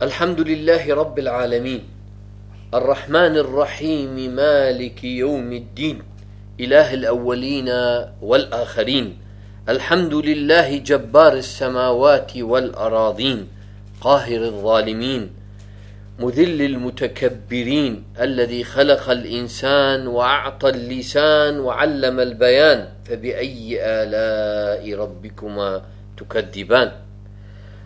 الحمد لله رب العالمين. الرحمن الرحيم مالك يوم الدين إله الأولين والآخرين. الحمد لله جبار السماوات والأراضين قاهر الظالمين مذل المتكبرين الذي خلق الإنسان وأعطى اللسان وعلم البيان. فبأي آلاء ربكما تكذبان؟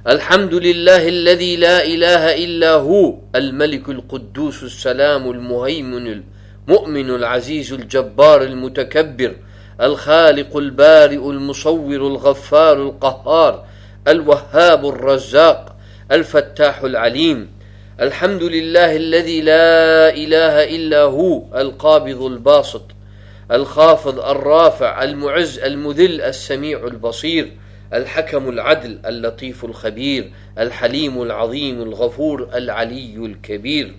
الحمد لله الذي لا إله إلا هو الملك القدوس السلام المهيمن المؤمن العزيز الجبار المتكبر الخالق البارئ المصور الغفار القهار الوهاب الرزاق الفتاح العليم الحمد لله الذي لا إله إلا هو القابض الباسط الخافض الرافع المعز المذل السميع البصير الحكم العدل اللطيف الخبير الحليم العظيم الغفور العلي الكبير.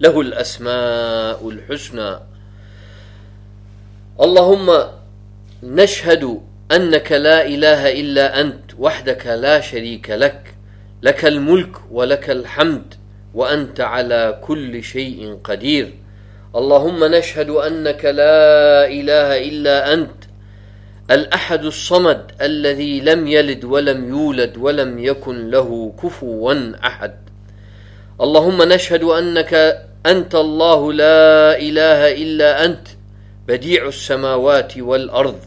له الأسماء الحسنى. اللهم نشهد أنك لا إله إلا أنت وحدك لا شريك لك. لك الملك ولك الحمد وأنت على كل شيء قدير. اللهم نشهد أنك لا إله إلا أنت الأحد الصمد الذي لم يلد ولم يولد ولم يكن له كفوا أحد. اللهم نشهد أنك أنت الله لا إله إلا أنت بديع السماوات والأرض.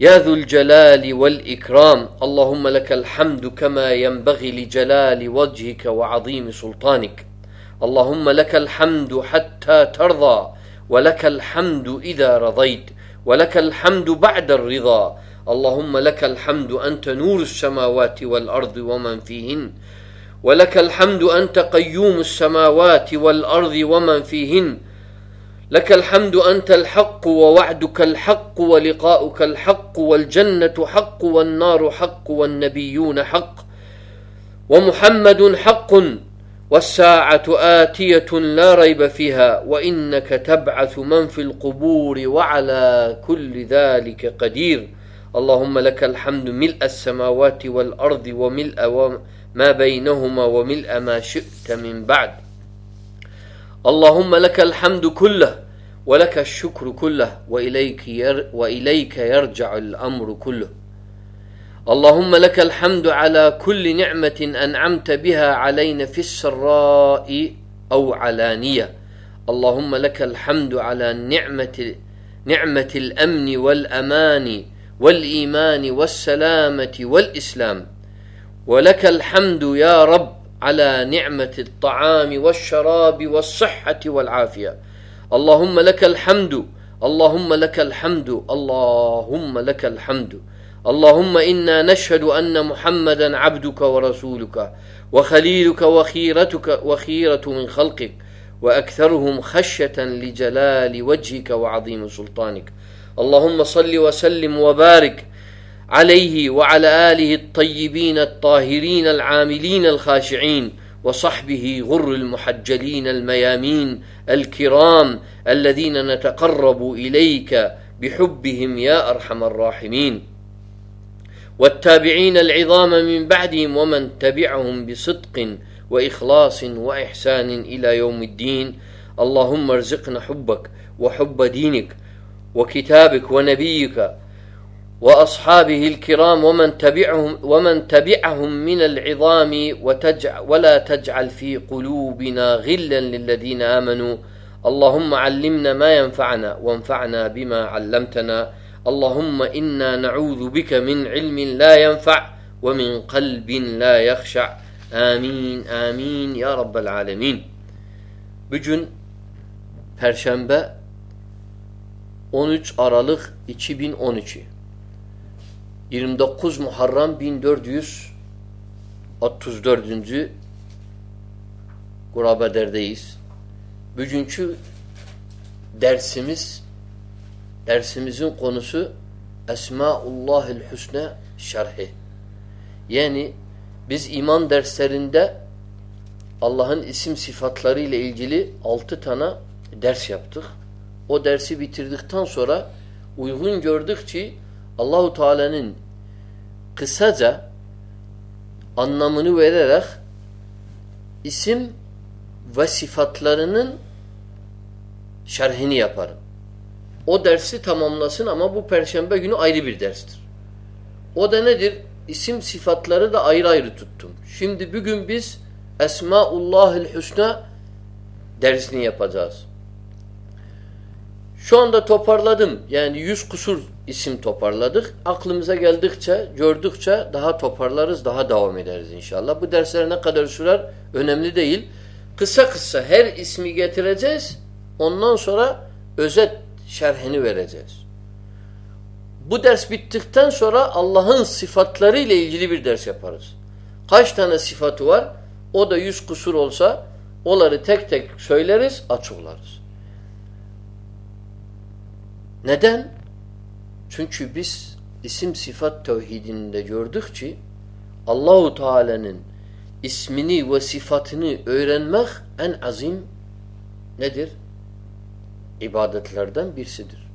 يا ذو الجلال والإكرام اللهم لك الحمد كما ينبغي لجلال وجهك وعظيم سلطانك. اللهم لك الحمد حتى ترضى ولك الحمد إذا رضيت. ولك الحمد بعد الرضا. اللهم لك الحمد أنت نور السماوات والأرض ومن فيهن. ولك الحمد أنت قيوم السماوات والأرض ومن فيهن. لك الحمد أنت الحق ووعدك الحق ولقاؤك الحق والجنة حق والنار حق والنبيون حق. ومحمد حق والساعة آتية لا ريب فيها وإنك تبعث من في القبور وعلى كل ذلك قدير. اللهم لك الحمد ملء السماوات والأرض وملء ما بينهما وملء ما شئت من بعد. اللهم لك الحمد كله ولك الشكر كله وإليك, ير وإليك يرجع الأمر كله. اللهم لك الحمد على كل نعمة أنعمت بها علينا في السراء أو علانية. اللهم لك الحمد على نعمة نعمة الأمن والأمان والإيمان والسلامة والإسلام. ولك الحمد يا رب على نعمة الطعام والشراب والصحة والعافية. اللهم لك الحمد اللهم لك الحمد اللهم لك الحمد. اللهم إنا نشهد أن محمدا عبدك ورسولك وخليلك وخيرتك وخيرة من خلقك وأكثرهم خشية لجلال وجهك وعظيم سلطانك. اللهم صل وسلم وبارك عليه وعلى آله الطيبين الطاهرين العاملين الخاشعين وصحبه غر المحجلين الميامين الكرام الذين نتقرب إليك بحبهم يا أرحم الراحمين. والتابعين العظام من بعدهم ومن تبعهم بصدق وإخلاص وإحسان إلى يوم الدين. اللهم ارزقنا حبك وحب دينك وكتابك ونبيك وأصحابه الكرام ومن تبعهم ومن تبعهم من العظام وتجع ولا تجعل في قلوبنا غلا للذين آمنوا. اللهم علمنا ما ينفعنا وانفعنا بما علمتنا. Allahumme inna na'udhu bike min ilmin la yenfa' ve min kalbin la yakhsha. Amin, amin ya Rabbel alemin. Bugün Perşembe 13 Aralık 2012 29 Muharrem 1434. Gurabader'deyiz. Bugünkü dersimiz dersimizin konusu Esmaullahil Hüsne şerhi. Yani biz iman derslerinde Allah'ın isim sıfatları ile ilgili altı tane ders yaptık. O dersi bitirdikten sonra uygun gördük ki Allahu Teala'nın kısaca anlamını vererek isim ve sıfatlarının şerhini yaparım. O dersi tamamlasın ama bu perşembe günü ayrı bir derstir. O da nedir? İsim sıfatları da ayrı ayrı tuttum. Şimdi bugün biz Esmaullahil Hüsna dersini yapacağız. Şu anda toparladım. Yani yüz kusur isim toparladık. Aklımıza geldikçe, gördükçe daha toparlarız, daha devam ederiz inşallah. Bu dersler ne kadar sürer önemli değil. Kısa kısa her ismi getireceğiz. Ondan sonra özet şerhini vereceğiz. Bu ders bittikten sonra Allah'ın sıfatları ile ilgili bir ders yaparız. Kaç tane sıfatı var? O da yüz kusur olsa onları tek tek söyleriz, açıklarız. Neden? Çünkü biz isim sıfat tevhidinde gördük ki Allahu Teala'nın ismini ve sıfatını öğrenmek en azim nedir? İbadetlerden birisidir.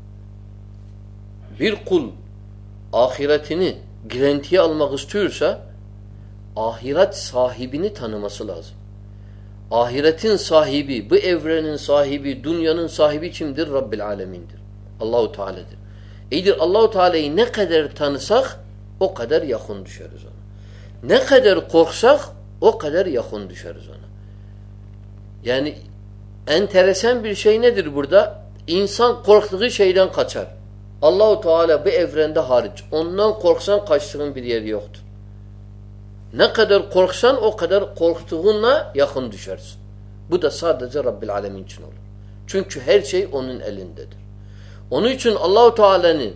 Bir kul ahiretini girentiye almak istiyorsa ahiret sahibini tanıması lazım. Ahiretin sahibi, bu evrenin sahibi, dünyanın sahibi kimdir? Rabbil alemindir. Allahu Teala'dır. İyidir Allahu Teala'yı ne kadar tanısak o kadar yakın düşeriz ona. Ne kadar korksak o kadar yakın düşeriz ona. Yani enteresan bir şey nedir burada? İnsan korktuğu şeyden kaçar. Allahu Teala bu evrende hariç. Ondan korksan kaçtığın bir yer yoktur. Ne kadar korksan o kadar korktuğunla yakın düşersin. Bu da sadece Rabbil Alemin için olur. Çünkü her şey onun elindedir. Onun için Allahu Teala'nın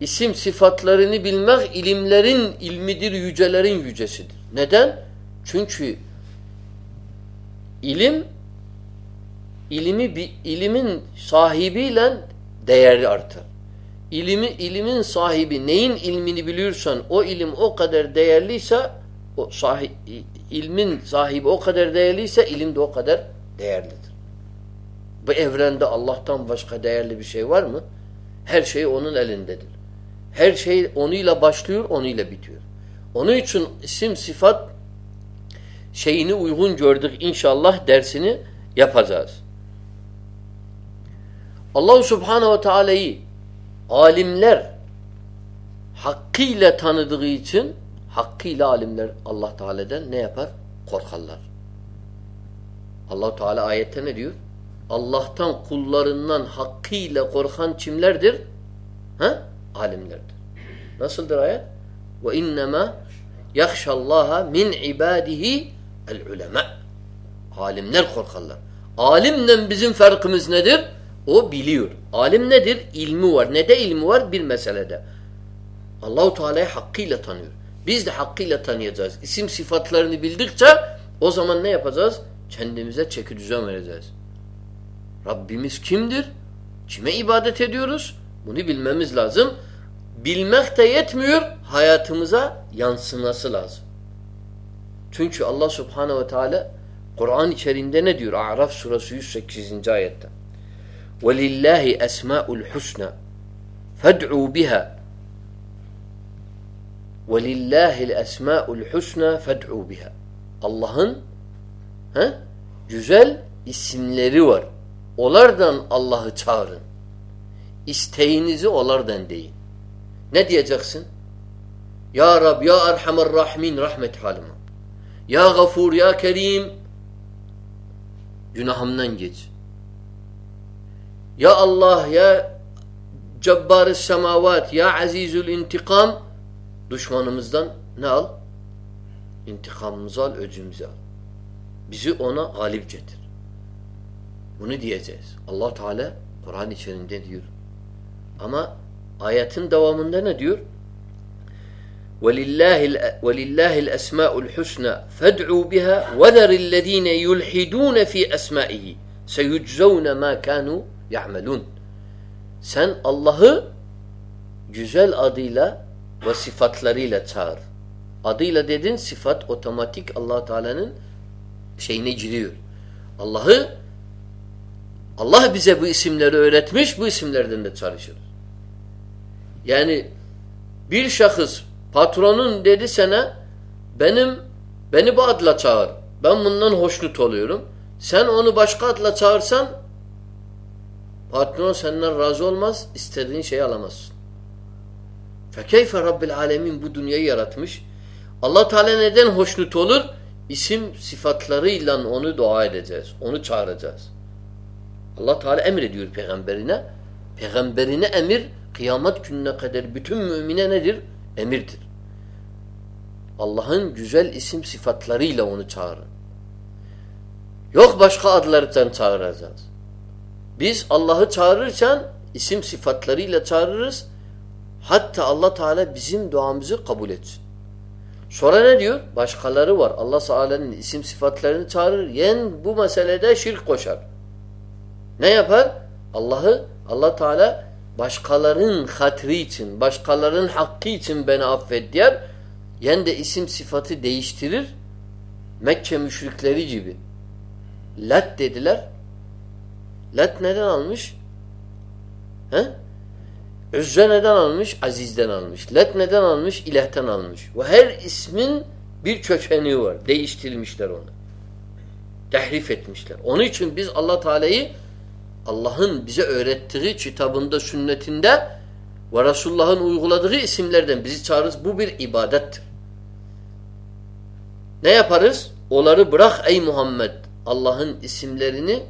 isim sıfatlarını bilmek ilimlerin ilmidir, yücelerin yücesidir. Neden? Çünkü ilim ilimi bir ilimin sahibiyle değeri artar. İlimi ilimin sahibi neyin ilmini biliyorsan o ilim o kadar değerliyse o sahip, ilmin sahibi o kadar değerliyse ilim de o kadar değerlidir. Bu evrende Allah'tan başka değerli bir şey var mı? Her şey onun elindedir. Her şey onuyla başlıyor, onuyla bitiyor. Onun için isim sıfat şeyini uygun gördük inşallah dersini yapacağız. Allah Subhanahu ve Teala'yı alimler hakkıyla tanıdığı için hakkıyla alimler Allah Teala'dan ne yapar? Korkarlar. Allah Teala ayette ne diyor? Allah'tan kullarından hakkıyla korkan kimlerdir? Ha? Alimlerdir. Nasıldır ayet? Ve innema yahşallaha min ibadihi el ulema. Alimler korkarlar. Alimle bizim farkımız nedir? O biliyor. Alim nedir? İlmi var. Ne de ilmi var? Bir meselede. Allahu Teala'yı hakkıyla tanıyor. Biz de hakkıyla tanıyacağız. İsim sıfatlarını bildikçe o zaman ne yapacağız? Kendimize çeki düzen vereceğiz. Rabbimiz kimdir? Kime ibadet ediyoruz? Bunu bilmemiz lazım. Bilmek de yetmiyor, hayatımıza yansıması lazım. Çünkü Allah Subhanahu ve Teala Kur'an içerisinde ne diyor? A'raf suresi 108. ayette. وَلِلَّهِ أَسْمَاءُ الْحُسْنَى فَادْعُوا بِهَا وَلِلَّهِ الْأَسْمَاءُ الْحُسْنَى فَادْعُوا بِهَا Allah'ın he, güzel isimleri var. Olardan Allah'ı çağırın. İsteğinizi olardan deyin. Ne diyeceksin? Ya Rab, Ya Erhamer Rahimin rahmet halime. Ya Gafur, Ya Kerim günahımdan geç. Ya Allah, Ya Cebbar-ı Semavat, Ya Azizül İntikam düşmanımızdan ne al? İntikamımızı al, öcümüzü al. Bizi ona galip getir. Bunu diyeceğiz. Allah Teala Kur'an içerisinde diyor. Ama ayetin devamında ne diyor? وَلِلَّهِ الْأَسْمَاءُ الْحُسْنَى فَادْعُوا بِهَا وَذَرِ الَّذ۪ينَ يُلْحِدُونَ ف۪ي أَسْمَائِهِ سَيُجْزَوْنَ مَا كَانُوا يَعْمَلُونَ Sen Allah'ı güzel adıyla ve sıfatlarıyla çağır. Adıyla dedin sıfat otomatik allah Teala'nın şeyine giriyor. Allah'ı Allah bize bu isimleri öğretmiş, bu isimlerden de çalışırız. Yani bir şahıs patronun dedi sana benim beni bu adla çağır. Ben bundan hoşnut oluyorum. Sen onu başka adla çağırsan patron senden razı olmaz. istediğin şeyi alamazsın. Fekeyfe Rabbil Alemin bu dünyayı yaratmış. allah Teala neden hoşnut olur? İsim sıfatlarıyla onu dua edeceğiz. Onu çağıracağız. allah Teala emrediyor peygamberine. Peygamberine emir kıyamet gününe kadar bütün mümine nedir? Emirdir. Allah'ın güzel isim sıfatlarıyla onu çağırın. Yok başka adlardan çağıracağız. Biz Allah'ı çağırırken isim sıfatlarıyla çağırırız. Hatta Allah Teala bizim duamızı kabul etsin. Sonra ne diyor? Başkaları var. Allah Teala'nın isim sıfatlarını çağırır. Yen bu meselede şirk koşar. Ne yapar? Allah'ı Allah Teala başkalarının hatırı için, başkalarının hakkı için beni affet diyer. Yen de isim sıfatı değiştirir. Mekke müşrikleri gibi. Lat dediler. Lat neden almış? He? Üzze neden almış? Aziz'den almış. Lat neden almış? İlah'ten almış. Ve her ismin bir kökeni var. Değiştirmişler onu. Tehrif etmişler. Onun için biz Allah Teala'yı Allah'ın bize öğrettiği kitabında, sünnetinde ve Resulullah'ın uyguladığı isimlerden bizi çağırırız. Bu bir ibadettir. Ne yaparız? Onları bırak ey Muhammed. Allah'ın isimlerini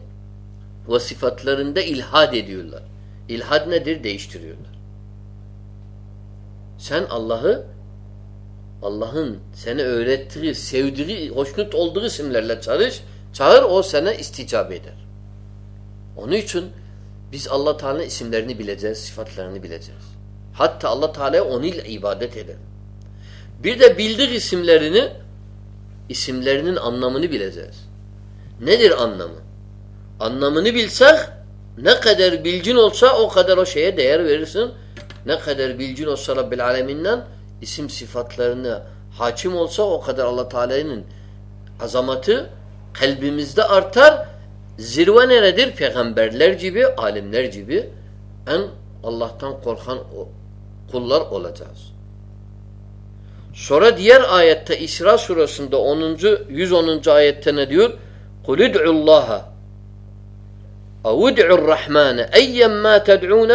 ve sıfatlarında ilhad ediyorlar. İlhad nedir? Değiştiriyorlar. Sen Allah'ı Allah'ın seni öğrettiği, sevdiği, hoşnut olduğu isimlerle çağır, çağır o sana isticap eder. Onun için biz Allah Teala'nın isimlerini bileceğiz, sıfatlarını bileceğiz. Hatta Allah Teala'ya onunla ibadet edelim. Bir de bildik isimlerini, isimlerinin anlamını bileceğiz. Nedir anlamı? Anlamını bilsek ne kadar bilgin olsa o kadar o şeye değer verirsin. Ne kadar bilgin olsa Rabbil Aleminden isim sıfatlarını hakim olsa o kadar Allah Teala'nın azamatı kalbimizde artar. Zirve neredir? Peygamberler gibi, alimler gibi en Allah'tan korkan kullar olacağız. Sonra diğer ayette İsra surasında 10. 110. ayette ne diyor? قُلْ اِدْعُ اللّٰهَ اَوْ اِدْعُ الرَّحْمَانَ اَيَّمْ مَا تَدْعُونَ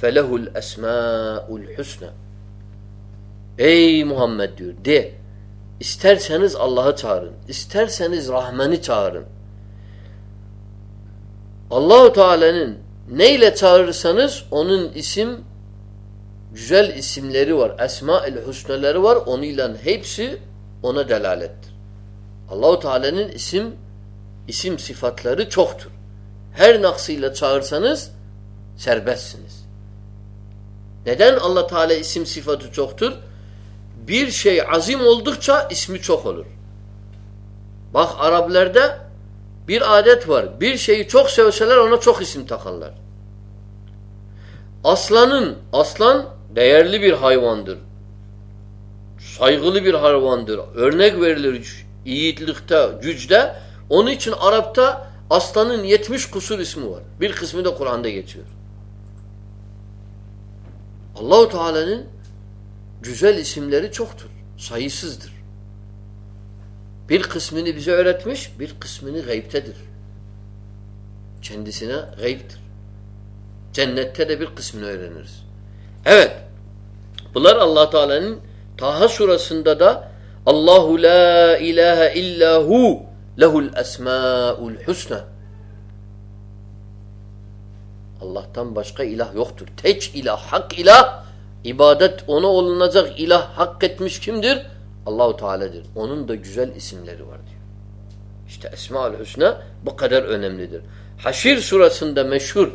فَلَهُ الْاَسْمَاءُ الْحُسْنَى Ey Muhammed diyor de isterseniz Allah'ı çağırın isterseniz Rahman'ı çağırın Allahu Teala'nın neyle çağırırsanız onun isim güzel isimleri var. Esma-ül husneleri var. Onunla hepsi ona delalettir. Allahu Teala'nın isim isim sıfatları çoktur. Her naksıyla çağırsanız serbestsiniz. Neden Allah Teala isim sıfatı çoktur? Bir şey azim oldukça ismi çok olur. Bak Araplarda bir adet var. Bir şeyi çok sevseler ona çok isim takarlar. Aslanın, aslan değerli bir hayvandır. Saygılı bir hayvandır. Örnek verilir yiğitlikte, güçte. Onun için Arap'ta aslanın 70 kusur ismi var. Bir kısmı da Kur'an'da geçiyor. Allahu Teala'nın güzel isimleri çoktur. Sayısızdır. Bir kısmını bize öğretmiş, bir kısmını gaybtedir. Kendisine gaybtir. Cennette de bir kısmını öğreniriz. Evet. Bunlar Allah Teala'nın Taha surasında da Allahu la ilahe illa hu lehul esmaul husna. Allah'tan başka ilah yoktur. Tek ilah, hak ilah, ibadet ona olunacak ilah hak etmiş kimdir? Allahu Teala'dır. Onun da güzel isimleri var diyor. İşte Esmaül Hüsna bu kadar önemlidir. Haşir surasında meşhur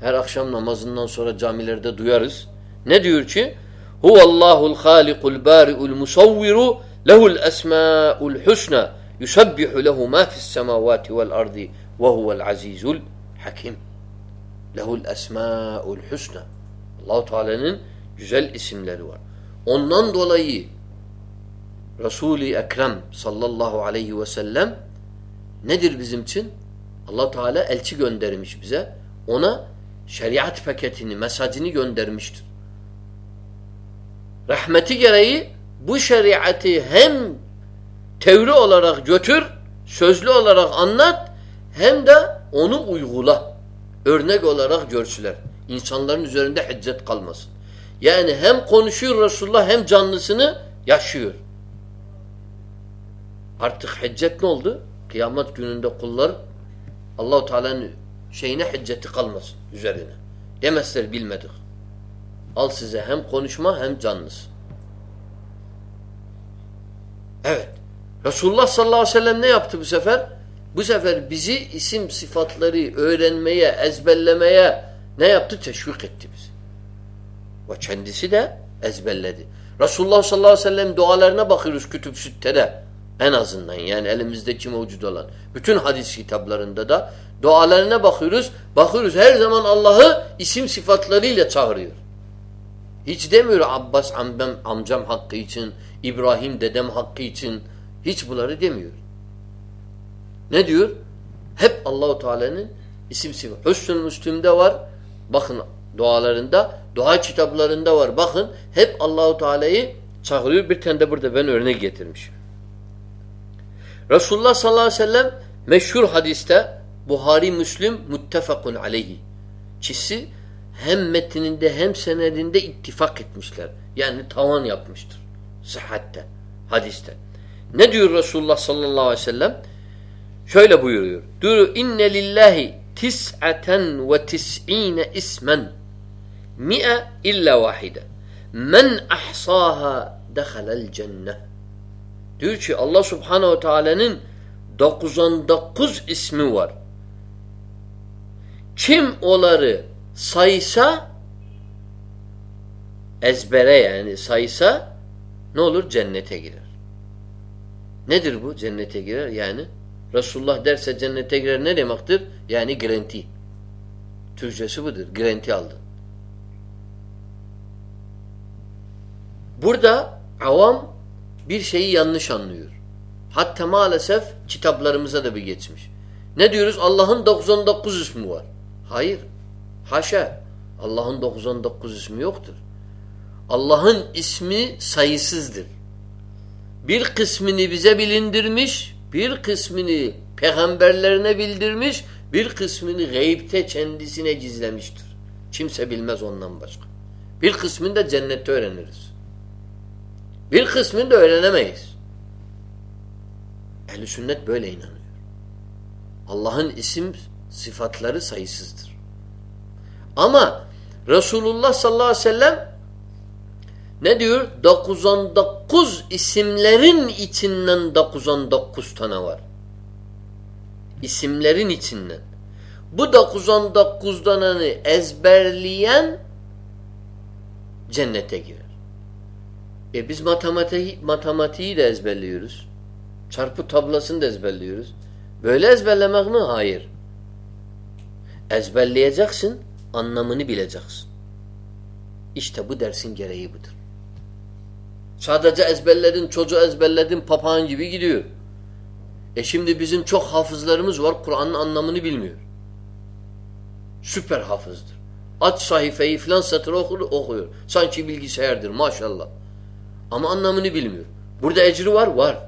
her akşam namazından sonra camilerde duyarız. Ne diyor ki? Huvallahul halikul bari'ul musavviru lehul esmaul husna yusabbihu lehu ma fis semavati vel ardi ve huvel azizul hakim. Lehul esmaul husna. Allahu Teala'nın güzel isimleri var. Ondan dolayı Resul-i Ekrem sallallahu aleyhi ve sellem nedir bizim için? allah Teala elçi göndermiş bize. Ona şeriat paketini, mesajını göndermiştir. Rahmeti gereği bu şeriatı hem teori olarak götür, sözlü olarak anlat, hem de onu uygula. Örnek olarak görsüler. İnsanların üzerinde hiccet kalmasın. Yani hem konuşuyor Resulullah hem canlısını yaşıyor. Artık hiccet ne oldu? Kıyamet gününde kullar Allahu Teala'nın şeyine hicceti kalmasın üzerine. Demezler bilmedik. Al size hem konuşma hem canlısı. Evet. Resulullah sallallahu aleyhi ve sellem ne yaptı bu sefer? Bu sefer bizi isim sıfatları öğrenmeye, ezberlemeye ne yaptı? Teşvik etti bizi. Ve kendisi de ezberledi. Resulullah sallallahu aleyhi ve sellem dualarına bakıyoruz kütüb süttede. En azından yani elimizdeki mevcut olan. Bütün hadis kitaplarında da dualarına bakıyoruz. Bakıyoruz her zaman Allah'ı isim sıfatlarıyla çağırıyor. Hiç demiyor Abbas amcam, amcam hakkı için, İbrahim dedem hakkı için. Hiç bunları demiyor. Ne diyor? Hep Allahu Teala'nın isim sıfatı. Hüsnül Müslüm'de var. Bakın dualarında, dua kitaplarında var. Bakın hep Allahu Teala'yı çağırıyor. Bir tane de burada ben örnek getirmişim. Resulullah sallallahu aleyhi ve sellem meşhur hadiste Buhari Müslim muttefakun aleyhi. Kişi hem metninde hem senedinde ittifak etmişler. Yani tavan yapmıştır. Sıhhatte, hadiste. Ne diyor Resulullah sallallahu aleyhi ve sellem? Şöyle buyuruyor. Diyor inne lillahi tis'aten ve tis'ine ismen mi'e illa vahide. Men ahsaha dehalel cennet. Diyor ki Allah subhanehu teala'nın 99 ismi var. Kim onları saysa ezbere yani saysa ne olur? Cennete girer. Nedir bu? Cennete girer yani Resulullah derse cennete girer ne demektir? Yani garanti. Türkçesi budur. Garanti aldın. Burada avam bir şeyi yanlış anlıyor. Hatta maalesef kitaplarımıza da bir geçmiş. Ne diyoruz? Allah'ın 99 ismi var. Hayır. Haşa. Allah'ın 99 ismi yoktur. Allah'ın ismi sayısızdır. Bir kısmını bize bilindirmiş, bir kısmını peygamberlerine bildirmiş, bir kısmını gayipte kendisine gizlemiştir. Kimse bilmez ondan başka. Bir kısmını da cennette öğreniriz. Bir kısmını da öğrenemeyiz. Ehl-i sünnet böyle inanıyor. Allah'ın isim sıfatları sayısızdır. Ama Resulullah sallallahu aleyhi ve sellem ne diyor? 99 isimlerin içinden 99 tane var. İsimlerin içinden. Bu 99 taneni ezberleyen cennete girer. E biz matematiği, matematiği de ezberliyoruz. Çarpı tablasını da ezberliyoruz. Böyle ezberlemek mi? Hayır. Ezberleyeceksin, anlamını bileceksin. İşte bu dersin gereği budur. Sadece ezberledin, çocuğu ezberledin, papağan gibi gidiyor. E şimdi bizim çok hafızlarımız var, Kur'an'ın anlamını bilmiyor. Süper hafızdır. Aç sayfayı filan satır okur, okuyor. Sanki bilgisayardır maşallah. Ama anlamını bilmiyor. Burada ecri var, var.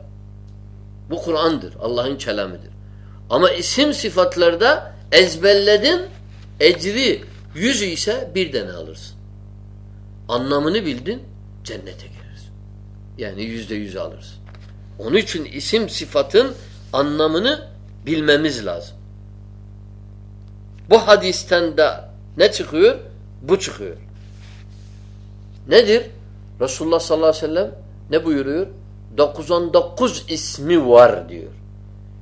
Bu Kur'an'dır, Allah'ın kelamıdır. Ama isim sıfatlarda ezberledin, ecri yüz ise bir tane alırsın. Anlamını bildin, cennete girersin. Yani yüzde yüz alırsın. Onun için isim sıfatın anlamını bilmemiz lazım. Bu hadisten de ne çıkıyor? Bu çıkıyor. Nedir? Resulullah sallallahu aleyhi ve sellem ne buyuruyor? 99 ismi var diyor.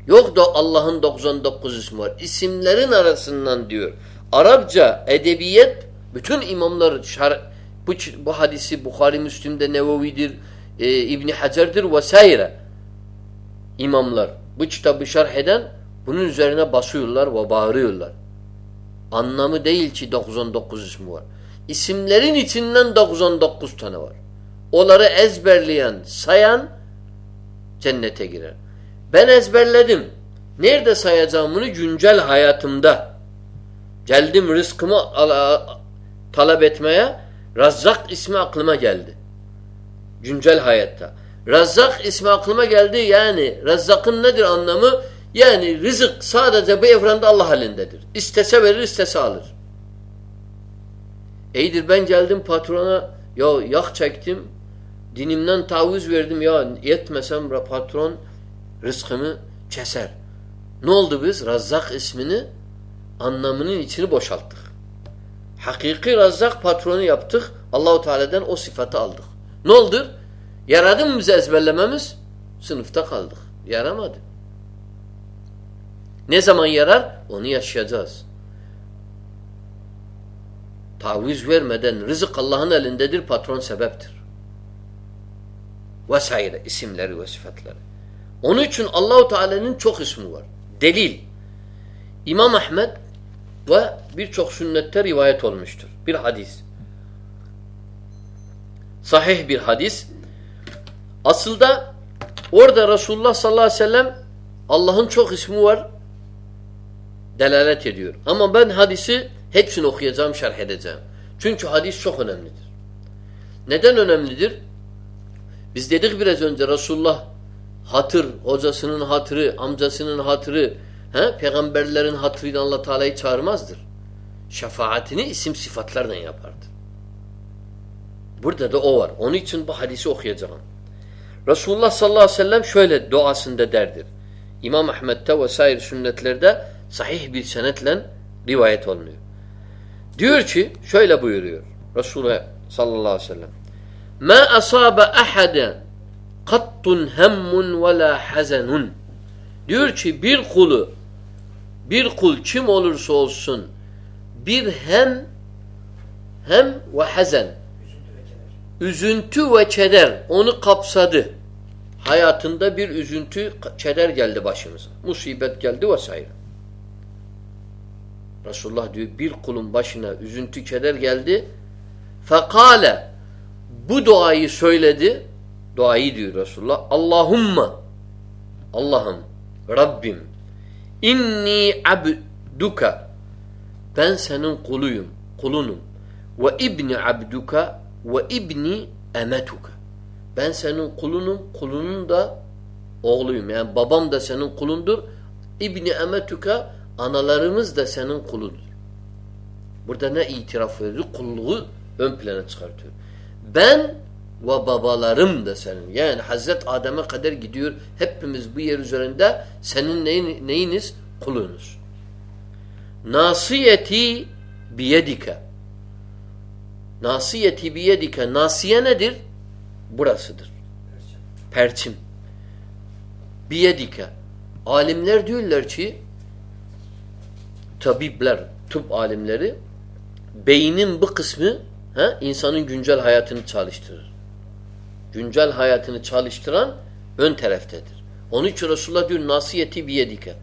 Yok da Allah'ın 99 ismi var. İsimlerin arasından diyor. Arapça, edebiyet bütün imamlar şar bu, bu hadisi Bukhari Müslim'de Nevevi'dir, e, İbni Hacer'dir vesaire imamlar. Bu kitabı şerh eden bunun üzerine basıyorlar ve bağırıyorlar. Anlamı değil ki 99 ismi var. İsimlerin içinden 99 tane var. Onları ezberleyen, sayan cennete girer. Ben ezberledim. Nerede sayacağım bunu? Güncel hayatımda. Geldim rızkımı talep etmeye. Razzak ismi aklıma geldi. Güncel hayatta. Razzak ismi aklıma geldi. Yani Razzak'ın nedir anlamı? Yani rızık sadece bu evrende Allah halindedir. İstese verir, istese alır. İyidir ben geldim patrona ya yak çektim. Dinimden taviz verdim ya yetmesem patron rızkımı keser. Ne oldu biz? Razzak ismini anlamının içini boşalttık. Hakiki Razzak patronu yaptık. Allahu Teala'dan o sıfatı aldık. Ne oldu? Yaradı mı bize ezberlememiz? Sınıfta kaldık. Yaramadı. Ne zaman yarar? Onu yaşayacağız. Taviz vermeden rızık Allah'ın elindedir, patron sebeptir. Vesaire isimleri ve sıfatları. Onun için Allahu Teala'nın çok ismi var. Delil. İmam Ahmed ve birçok sünnette rivayet olmuştur. Bir hadis. Sahih bir hadis. Aslında orada Resulullah sallallahu aleyhi ve sellem Allah'ın çok ismi var delalet ediyor. Ama ben hadisi hepsini okuyacağım, şerh edeceğim. Çünkü hadis çok önemlidir. Neden önemlidir? Biz dedik biraz önce Resulullah hatır, hocasının hatırı, amcasının hatırı, he? peygamberlerin hatırıyla Allah Teala'yı çağırmazdır. Şefaatini isim sıfatlarla yapardı. Burada da o var. Onun için bu hadisi okuyacağım. Resulullah sallallahu aleyhi ve sellem şöyle duasında derdir. İmam Ahmet'te ve sair sünnetlerde sahih bir senetle rivayet olunuyor. Diyor ki şöyle buyuruyor Resulullah sallallahu aleyhi ve sellem Ma asaba ahaden kattun hemmun ve la hazenun Diyor ki bir kulu bir kul kim olursa olsun bir hem hem ve hazen üzüntü ve keder onu kapsadı. Hayatında bir üzüntü, keder geldi başımıza. Musibet geldi vesaire. Resulullah diyor bir kulun başına üzüntü, keder geldi. Fekale bu duayı söyledi. Duayı diyor Resulullah. Allahumma Allah'ım Rabbim inni abduka ben senin kuluyum, kulunum. Ve ibni abduka ve ibni emetuka. Ben senin kulunum, kulunun da oğluyum. Yani babam da senin kulundur. İbni emetuka analarımız da senin kuludur. Burada ne itiraf ediyor? Kulluğu ön plana çıkartıyor. Ben ve babalarım da senin. Yani Hazret Adem'e kadar gidiyor. Hepimiz bu yer üzerinde senin neyin, neyiniz? Kulunuz. Nasiyeti biyedike. Nasiyeti biyedike. Nasiye nedir? Burasıdır. Perçim. Biyedike. Alimler diyorlar ki tabipler, tıp alimleri beynin bu kısmı he, insanın güncel hayatını çalıştırır. Güncel hayatını çalıştıran ön taraftadır. Onun için Resulullah diyor nasiyeti biyedike.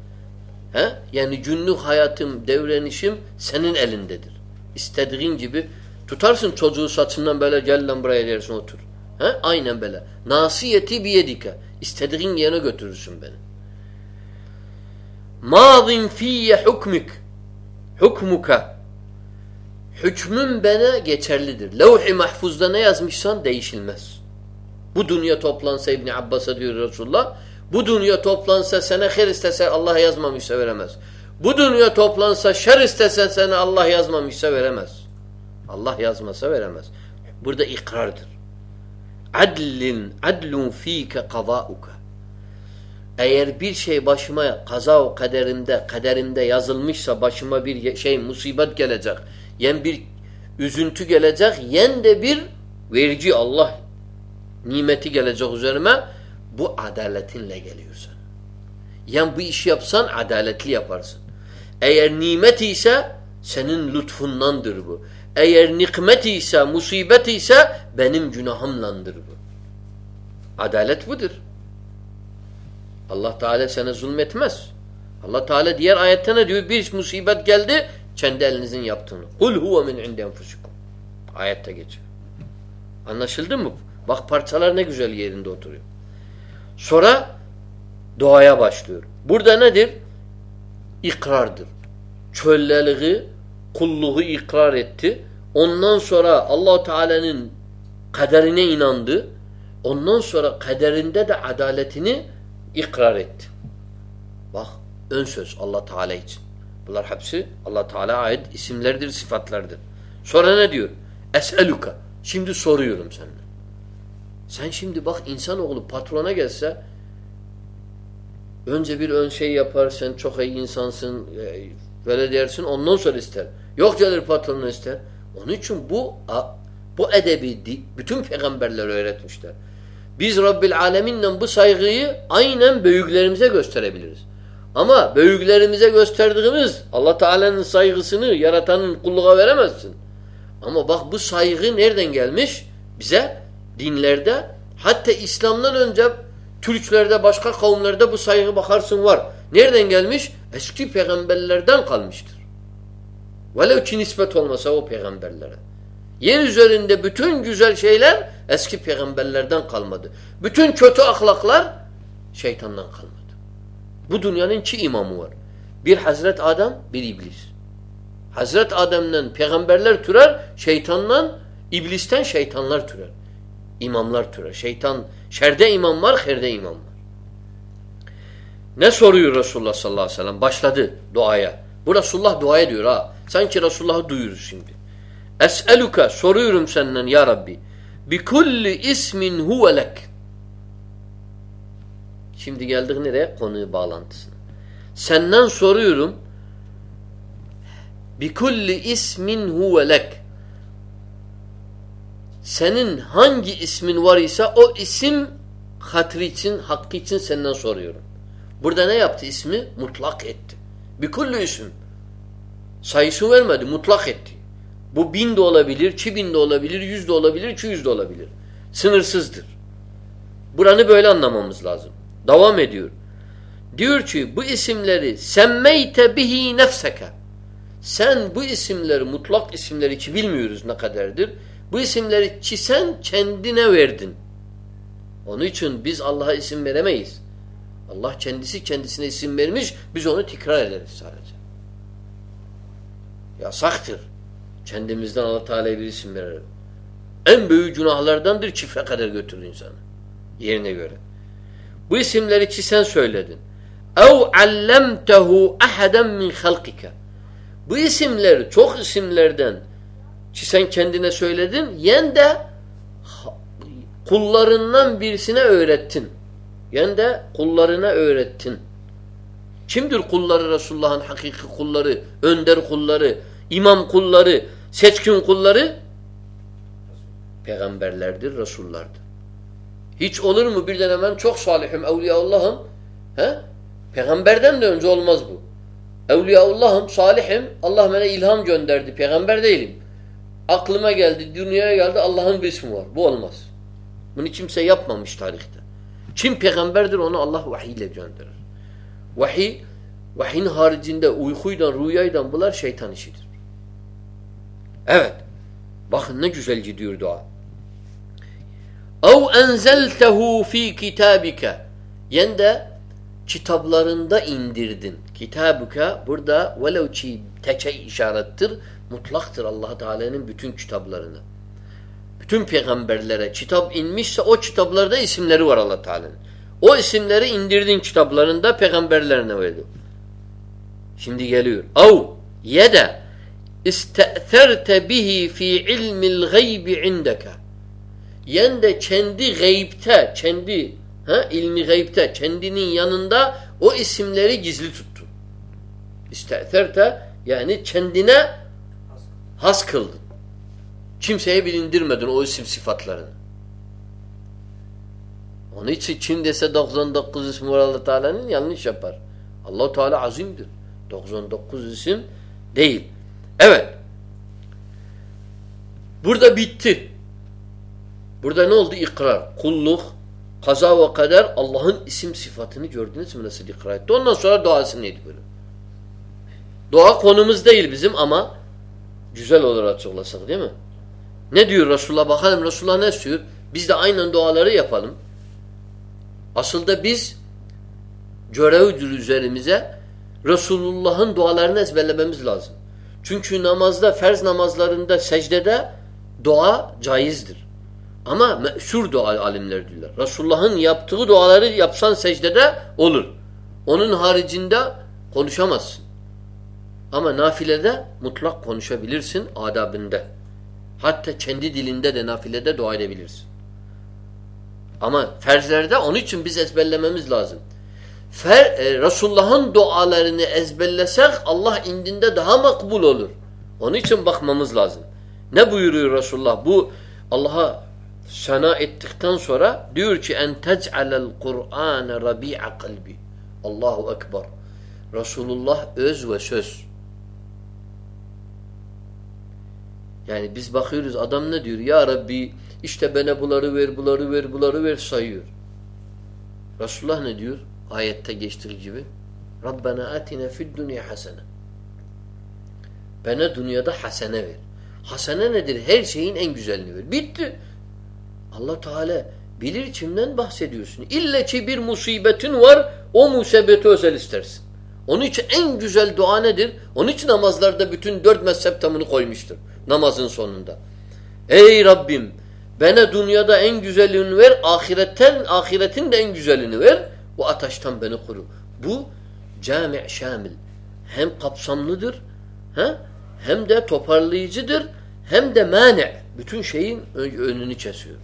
He? Yani günlük hayatım, devrenişim senin elindedir. İstediğin gibi tutarsın çocuğu saçından böyle gel lan buraya dersin otur. He? Aynen böyle. Nasiyeti biyedike. İstediğin yerine götürürsün beni. Mazin fiyye hukmik. Hukmuka. Hükmün bana geçerlidir. Levh-i mahfuzda ne yazmışsan değişilmez. Bu dünya toplansa İbni Abbas'a diyor Resulullah. Bu dünya toplansa sana her istese Allah yazmamışsa veremez. Bu dünya toplansa şer istesen sana Allah yazmamışsa veremez. Allah yazmasa veremez. Burada ikrardır. Adlin, adlun fike kazauka. Eğer bir şey başıma kaza o kaderimde, kaderimde yazılmışsa başıma bir şey musibet gelecek. Yen bir üzüntü gelecek, yen de bir verici Allah nimeti gelecek üzerime. Bu adaletinle geliyorsun. Yani bu işi yapsan adaletli yaparsın. Eğer nimet ise senin lütfundandır bu. Eğer nikmet ise, musibet ise benim günahımlandır bu. Adalet budur. Allah Teala sana zulmetmez. Allah Teala diğer ayette ne diyor? Bir musibet geldi, kendi elinizin yaptığını. Kul huve min inde enfusikum. Ayette geçiyor. Anlaşıldı mı? Bak parçalar ne güzel yerinde oturuyor. Sonra duaya başlıyor. Burada nedir? İkrardır. Çölleliği, kulluğu ikrar etti. Ondan sonra Allahu Teala'nın kaderine inandı. Ondan sonra kaderinde de adaletini ikrar etti. Bak ön söz Allah Teala için. Bunlar hepsi Allah Teala ait isimlerdir, sıfatlardır. Sonra ne diyor? Es'eluka. Şimdi soruyorum senden. Sen şimdi bak insanoğlu patrona gelse önce bir ön şey yapar, sen çok iyi insansın, e, böyle dersin ondan sonra ister. Yok gelir patronunu ister. Onun için bu bu edebi bütün peygamberler öğretmişler. Biz Rabbil Alemin'le bu saygıyı aynen büyüklerimize gösterebiliriz. Ama büyüklerimize gösterdiğimiz Allah Teala'nın saygısını yaratanın kulluğa veremezsin. Ama bak bu saygı nereden gelmiş? Bize dinlerde hatta İslam'dan önce Türklerde başka kavimlerde bu saygı bakarsın var. Nereden gelmiş? Eski peygamberlerden kalmıştır. Velev ki nispet olmasa o peygamberlere. Yer üzerinde bütün güzel şeyler eski peygamberlerden kalmadı. Bütün kötü ahlaklar şeytandan kalmadı. Bu dünyanın iki imamı var. Bir Hazret Adam, bir İblis. Hazret Adem'den peygamberler türer, şeytandan, iblisten şeytanlar türer. İmamlar türer. Şeytan, şerde imam var, herde imam var. Ne soruyor Resulullah sallallahu aleyhi ve sellem? Başladı duaya. Bu Resulullah duaya diyor ha. Sanki Resulullah'ı duyuyoruz şimdi. Es'eluka soruyorum senden ya Rabbi. Bi kulli ismin huve lek. Şimdi geldik nereye? Konuyu bağlantısına. Senden soruyorum. Bi kulli ismin huve lek. Senin hangi ismin var ise o isim hatırı için, hakkı için senden soruyorum. Burada ne yaptı ismi? Mutlak etti. Bir kulli isim. Sayısı vermedi, mutlak etti. Bu bin de olabilir, iki bin de olabilir, yüz de olabilir, iki yüz de olabilir. Sınırsızdır. Buranı böyle anlamamız lazım. Devam ediyor. Diyor ki bu isimleri semmeyte bihi nefseke. Sen bu isimleri mutlak isimleri ki bilmiyoruz ne kadardır. Bu isimleri ki sen kendine verdin. Onun için biz Allah'a isim veremeyiz. Allah kendisi kendisine isim vermiş, biz onu tekrar ederiz sadece. Yasaktır. Kendimizden Allah Teala'ya bir isim verelim. En büyük günahlardandır çifre kadar götürür insanı. Yerine göre. Bu isimleri ki sen söyledin. اَوْ عَلَّمْتَهُ اَحَدًا مِنْ خَلْقِكَ Bu isimler çok isimlerden ki sen kendine söyledin yen de kullarından birisine öğrettin. Yen de kullarına öğrettin. Kimdir kulları Resulullah'ın hakiki kulları, önder kulları, imam kulları, seçkin kulları? Peygamberlerdir, Resullardır. Hiç olur mu birden hemen çok salihim, evliyaullahım. He? Peygamberden de önce olmaz bu. Evliyaullahım, salihim, Allah bana ilham gönderdi, peygamber değilim. Aklıma geldi, dünyaya geldi, Allah'ın bir ismi var. Bu olmaz. Bunu kimse yapmamış tarihte. Kim peygamberdir onu Allah vahiy ile gönderir. Vahiy, vahyin haricinde uykuyla, rüyayla bunlar şeytan işidir. Evet. Bakın ne güzel gidiyor dua. اَوْ اَنْزَلْتَهُ ف۪ي كِتَابِكَ Yen de kitaplarında indirdin. Kitabuka burada velev ki teke işarettir, mutlaktır allah Teala'nın bütün kitaplarını. Bütün peygamberlere kitap inmişse o kitaplarda isimleri var allah Teala'nın. O isimleri indirdin kitaplarında peygamberlerine verdi. Şimdi geliyor. Av ye de iste'therte bihi fi ilmil gaybi indeke. Yen de kendi gaybte, kendi ha, ilmi gaybte, kendinin yanında o isimleri gizli tuttu. İste'therte yani kendine has kıldın. Kimseye bilindirmedin o isim sıfatlarını. Onun için kim dese 99 ismi var allah Teala'nın yanlış yapar. allah Teala azimdir. 99 isim değil. Evet. Burada bitti. Burada ne oldu? İkrar. Kulluk, kaza ve kader Allah'ın isim sıfatını gördünüz mü nasıl ikrar etti? Ondan sonra duası neydi böyle? Dua konumuz değil bizim ama güzel olur açıklasak değil mi? Ne diyor Resulullah? Bakalım Resulullah ne diyor? Biz de aynen duaları yapalım. Asıl da biz görevdir üzerimize Resulullah'ın dualarını ezberlememiz lazım. Çünkü namazda, ferz namazlarında, secdede dua caizdir. Ama meşhur dua alimler diyorlar. Resulullah'ın yaptığı duaları yapsan secdede olur. Onun haricinde konuşamazsın. Ama nafilede mutlak konuşabilirsin adabında. Hatta kendi dilinde de nafilede dua edebilirsin. Ama ferzlerde onun için biz ezberlememiz lazım. Fer, e, Resulullah'ın dualarını ezberlesek Allah indinde daha makbul olur. Onun için bakmamız lazım. Ne buyuruyor Resulullah? Bu Allah'a sana ettikten sonra diyor ki en tec'alel Kur'ane rabi'a kalbi. Allahu Ekber. Resulullah öz ve söz. Yani biz bakıyoruz adam ne diyor? Ya Rabbi işte bana buları ver, buları ver, buları ver sayıyor. Resulullah ne diyor? Ayette geçtiği gibi. Rabbena atina fid dünya hasene. Bana dünyada hasene ver. Hasene nedir? Her şeyin en güzelini ver. Bitti. Allah Teala bilir kimden bahsediyorsun. İlle ki bir musibetin var, o musibeti özel istersin. Onun için en güzel dua nedir? Onun için namazlarda bütün dört mezhep tamını koymuştur. Namazın sonunda. Ey Rabbim bana dünyada en güzelini ver, ahiretten ahiretin de en güzelini ver. Bu ateşten beni koru. Bu cami' şamil. Hem kapsamlıdır, he? hem de toparlayıcıdır, hem de mani. Bütün şeyin önünü kesiyor.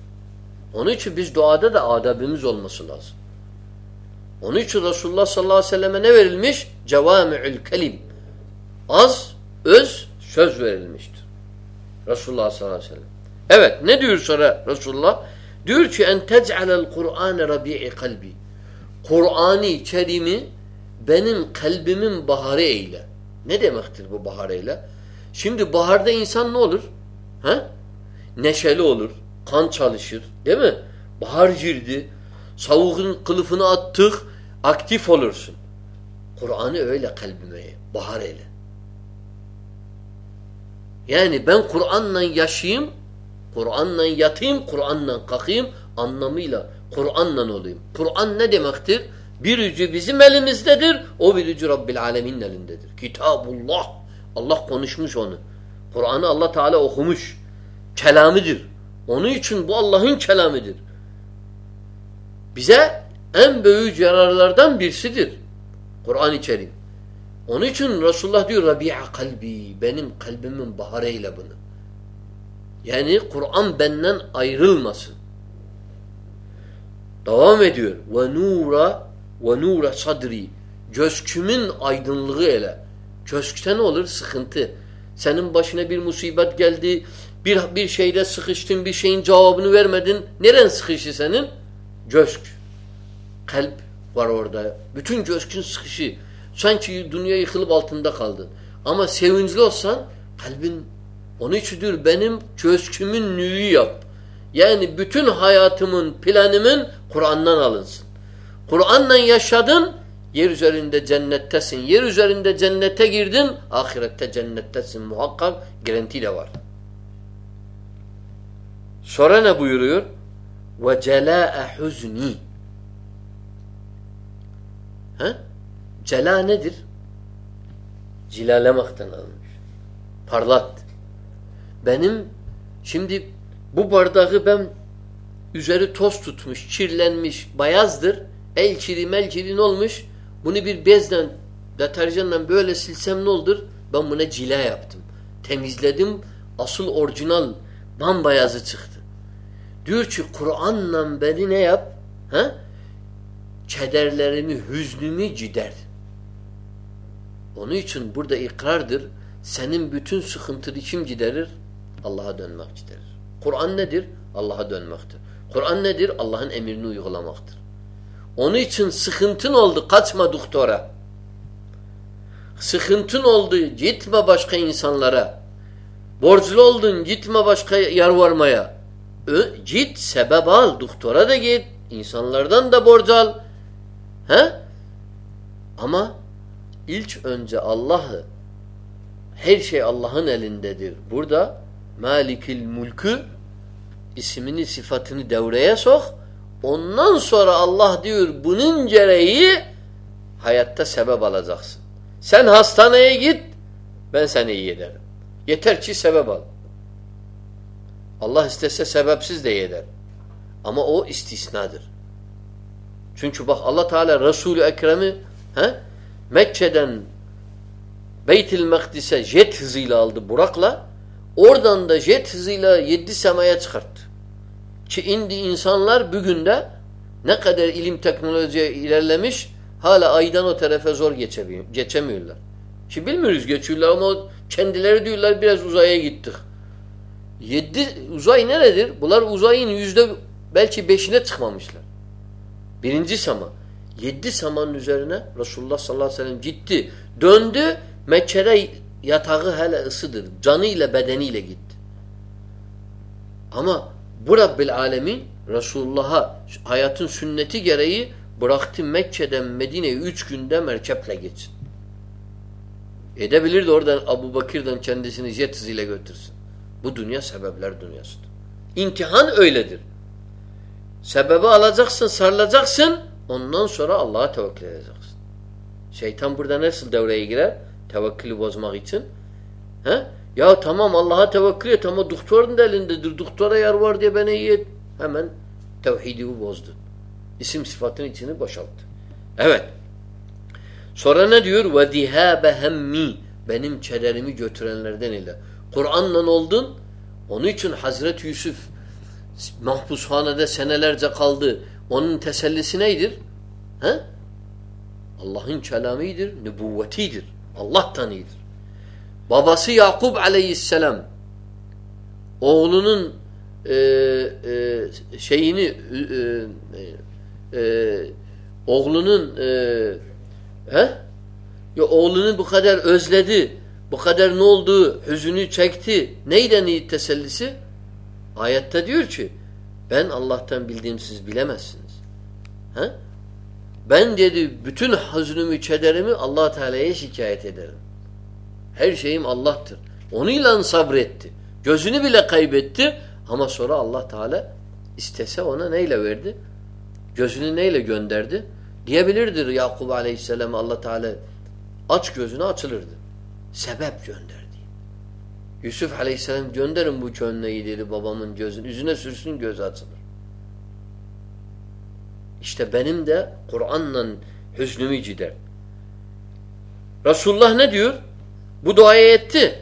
Onun için biz duada da adabimiz olması lazım. Onun için Resulullah sallallahu aleyhi ve selleme ne verilmiş? Cevami'ül kelim. Az, öz, söz verilmiştir. Resulullah sallallahu aleyhi ve sellem. Evet ne diyor sonra Resulullah? Diyor ki en tec'alel Kur'ane rabi'i kalbi. Kur'an-ı Kerim'i benim kalbimin baharı eyle. Ne demektir bu bahar eyle? Şimdi baharda insan ne olur? Ha? Neşeli olur. Kan çalışır. Değil mi? Bahar girdi. Savuğun kılıfını attık. Aktif olursun. Kur'an'ı öyle kalbime bahar eyle. Yani ben Kur'an'la yaşayayım, Kur'an'la yatayım, Kur'an'la kalkayım anlamıyla Kur'an'la olayım. Kur'an ne demektir? Bir ucu bizim elimizdedir, o bir ucu Rabbil Alemin'in elindedir. Kitabullah. Allah konuşmuş onu. Kur'an'ı Allah Teala okumuş. Kelamıdır. Onun için bu Allah'ın kelamıdır. Bize en büyük yararlardan birisidir. Kur'an-ı Kerim. Onun için Resulullah diyor Rabi'a kalbi. Benim kalbimin bahar eyle bunu. Yani Kur'an benden ayrılmasın. Devam ediyor. Ve nura ve nura sadri. Gözkümün aydınlığı ele. Köskte ne olur? Sıkıntı. Senin başına bir musibet geldi. Bir, bir şeyde sıkıştın, bir şeyin cevabını vermedin. Neren sıkışı senin? Coşk. Kalp var orada. Bütün coşkun sıkışı. Sanki dünya yıkılıp altında kaldın. Ama sevinçli olsan kalbin onun için diyor benim coşkumun nüyü yap. Yani bütün hayatımın, planımın Kur'an'dan alınsın. Kur'an'la yaşadın, yer üzerinde cennettesin. Yer üzerinde cennete girdin, ahirette cennettesin. Muhakkak garanti de var. Sonra ne buyuruyor? Ve celâ'e huzni. Ha? Cela nedir? Cilalemaktan almış. Parlat. Benim şimdi bu bardağı ben üzeri toz tutmuş, kirlenmiş, bayazdır. El kiri mel kiri ne olmuş? Bunu bir bezden, deterjanla böyle silsem ne olur? Ben buna cila yaptım. Temizledim. Asıl orijinal bambayazı çıktı. Diyor ki Kur'an'la beni ne yap? Ha? Kederlerimi, hüznümü gider. Onun için burada ikrardır. Senin bütün sıkıntını kim giderir? Allah'a dönmek giderir. Kur'an nedir? Allah'a dönmektir. Kur'an nedir? Allah'ın emrini uygulamaktır. Onun için sıkıntın oldu kaçma doktora. Sıkıntın oldu gitme başka insanlara. Borçlu oldun gitme başka yer varmaya. Ö, git sebep al. Doktora da git. insanlardan da borç al. He? Ama ilk önce Allah'ı her şey Allah'ın elindedir. Burada Malikil Mulkü ismini sıfatını devreye sok. Ondan sonra Allah diyor bunun gereği hayatta sebep alacaksın. Sen hastaneye git ben seni iyi ederim. Yeter ki sebep al. Allah istese sebepsiz de yeder. Ama o istisnadır. Çünkü bak Allah Teala Resulü Ekrem'i he, Mekke'den Beytil Mekdis'e jet hızıyla aldı Burak'la. Oradan da jet hızıyla yedi semaya çıkarttı. Ki indi insanlar bugün de ne kadar ilim teknolojiye ilerlemiş hala aydan o tarafa zor geçemiyorlar. Şimdi bilmiyoruz geçiyorlar ama kendileri diyorlar biraz uzaya gittik. Yedi uzay neredir? Bunlar uzayın yüzde belki beşine çıkmamışlar. Birinci sama. Yedi samanın üzerine Resulullah sallallahu aleyhi ve sellem gitti. Döndü. Mekke'de yatağı hele ısıdır. Canıyla bedeniyle gitti. Ama bu Rabbil Alemin Resulullah'a hayatın sünneti gereği bıraktı Mekke'den Medine'ye üç günde merkeple geçsin. Edebilirdi oradan Abu Bakır'dan kendisini jet hızıyla götürsün. Bu dünya sebepler dünyasıdır. İmtihan öyledir. Sebebi alacaksın, sarılacaksın. Ondan sonra Allah'a tevekkül edeceksin. Şeytan burada nasıl devreye girer? Tevekkülü bozmak için. He? Ya tamam Allah'a tevekkül et ama doktorun da elindedir. Doktora yer var diye beni iyi. Hemen tevhidi bozdu. İsim sıfatın içini boşalttı. Evet. Sonra ne diyor? Ve dihabe hemmi. Benim kederimi götürenlerden ile. Kur'an'la oldun. Onun için Hazreti Yusuf mahpushanede senelerce kaldı. Onun tesellisi neydir? He? Allah'ın kelamidir, nübüvvetidir. Allah tanıdır. Babası Yakup aleyhisselam oğlunun e, e, şeyini e, e, e oğlunun e, he? Ya oğlunu bu kadar özledi. Bu kadar ne oldu? Hüzünü çekti. Neyden iyi tesellisi? Ayette diyor ki ben Allah'tan bildiğim siz bilemezsiniz. He? Ben dedi bütün hüznümü, kederimi allah Teala'ya şikayet ederim. Her şeyim Allah'tır. Onunla sabretti. Gözünü bile kaybetti ama sonra Allah Teala istese ona neyle verdi? Gözünü neyle gönderdi? Diyebilirdir Yakup Aleyhisselam Allah Teala aç gözünü açılırdı. Sebep gönderdi. Yusuf Aleyhisselam gönderin bu könleyi dedi babamın gözünü. Yüzüne sürsün göz açılır. İşte benim de Kur'an'la hüznümü gider. Resulullah ne diyor? Bu duayı etti.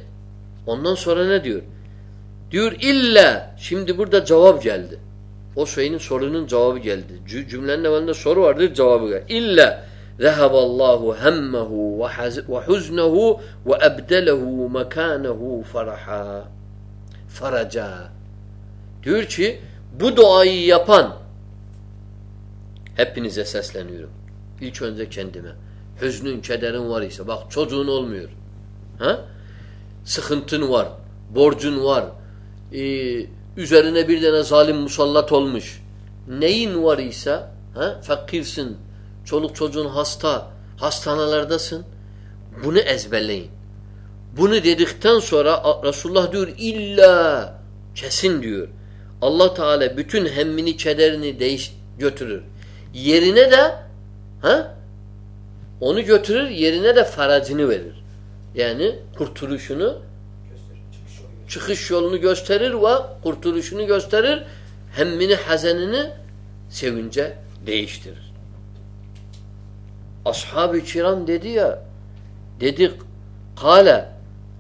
Ondan sonra ne diyor? Diyor illa şimdi burada cevap geldi. O şeyin sorunun cevabı geldi. Cümlenin evvelinde soru vardır cevabı geldi. İlla zeheballahu hemmehu ve huznehu ve ebdelehu mekanehu faraha. Faraca. Diyor ki bu duayı yapan hepinize sesleniyorum. İlk önce kendime. Hüznün, kederin var ise bak çocuğun olmuyor. Ha? Sıkıntın var, borcun var, ee, üzerine bir tane zalim musallat olmuş. Neyin var ise, ha? fakirsin, çoluk çocuğun hasta, hastanelerdasın. Bunu ezberleyin. Bunu dedikten sonra Resulullah diyor illa kesin diyor. Allah Teala bütün hemmini, kederini değiş götürür. Yerine de ha? Onu götürür, yerine de faracını verir. Yani kurtuluşunu çıkış yolunu gösterir ve kurtuluşunu gösterir. Hemmini, hazenini sevince değiştirir. Ashab-ı kiram dedi ya dedik kale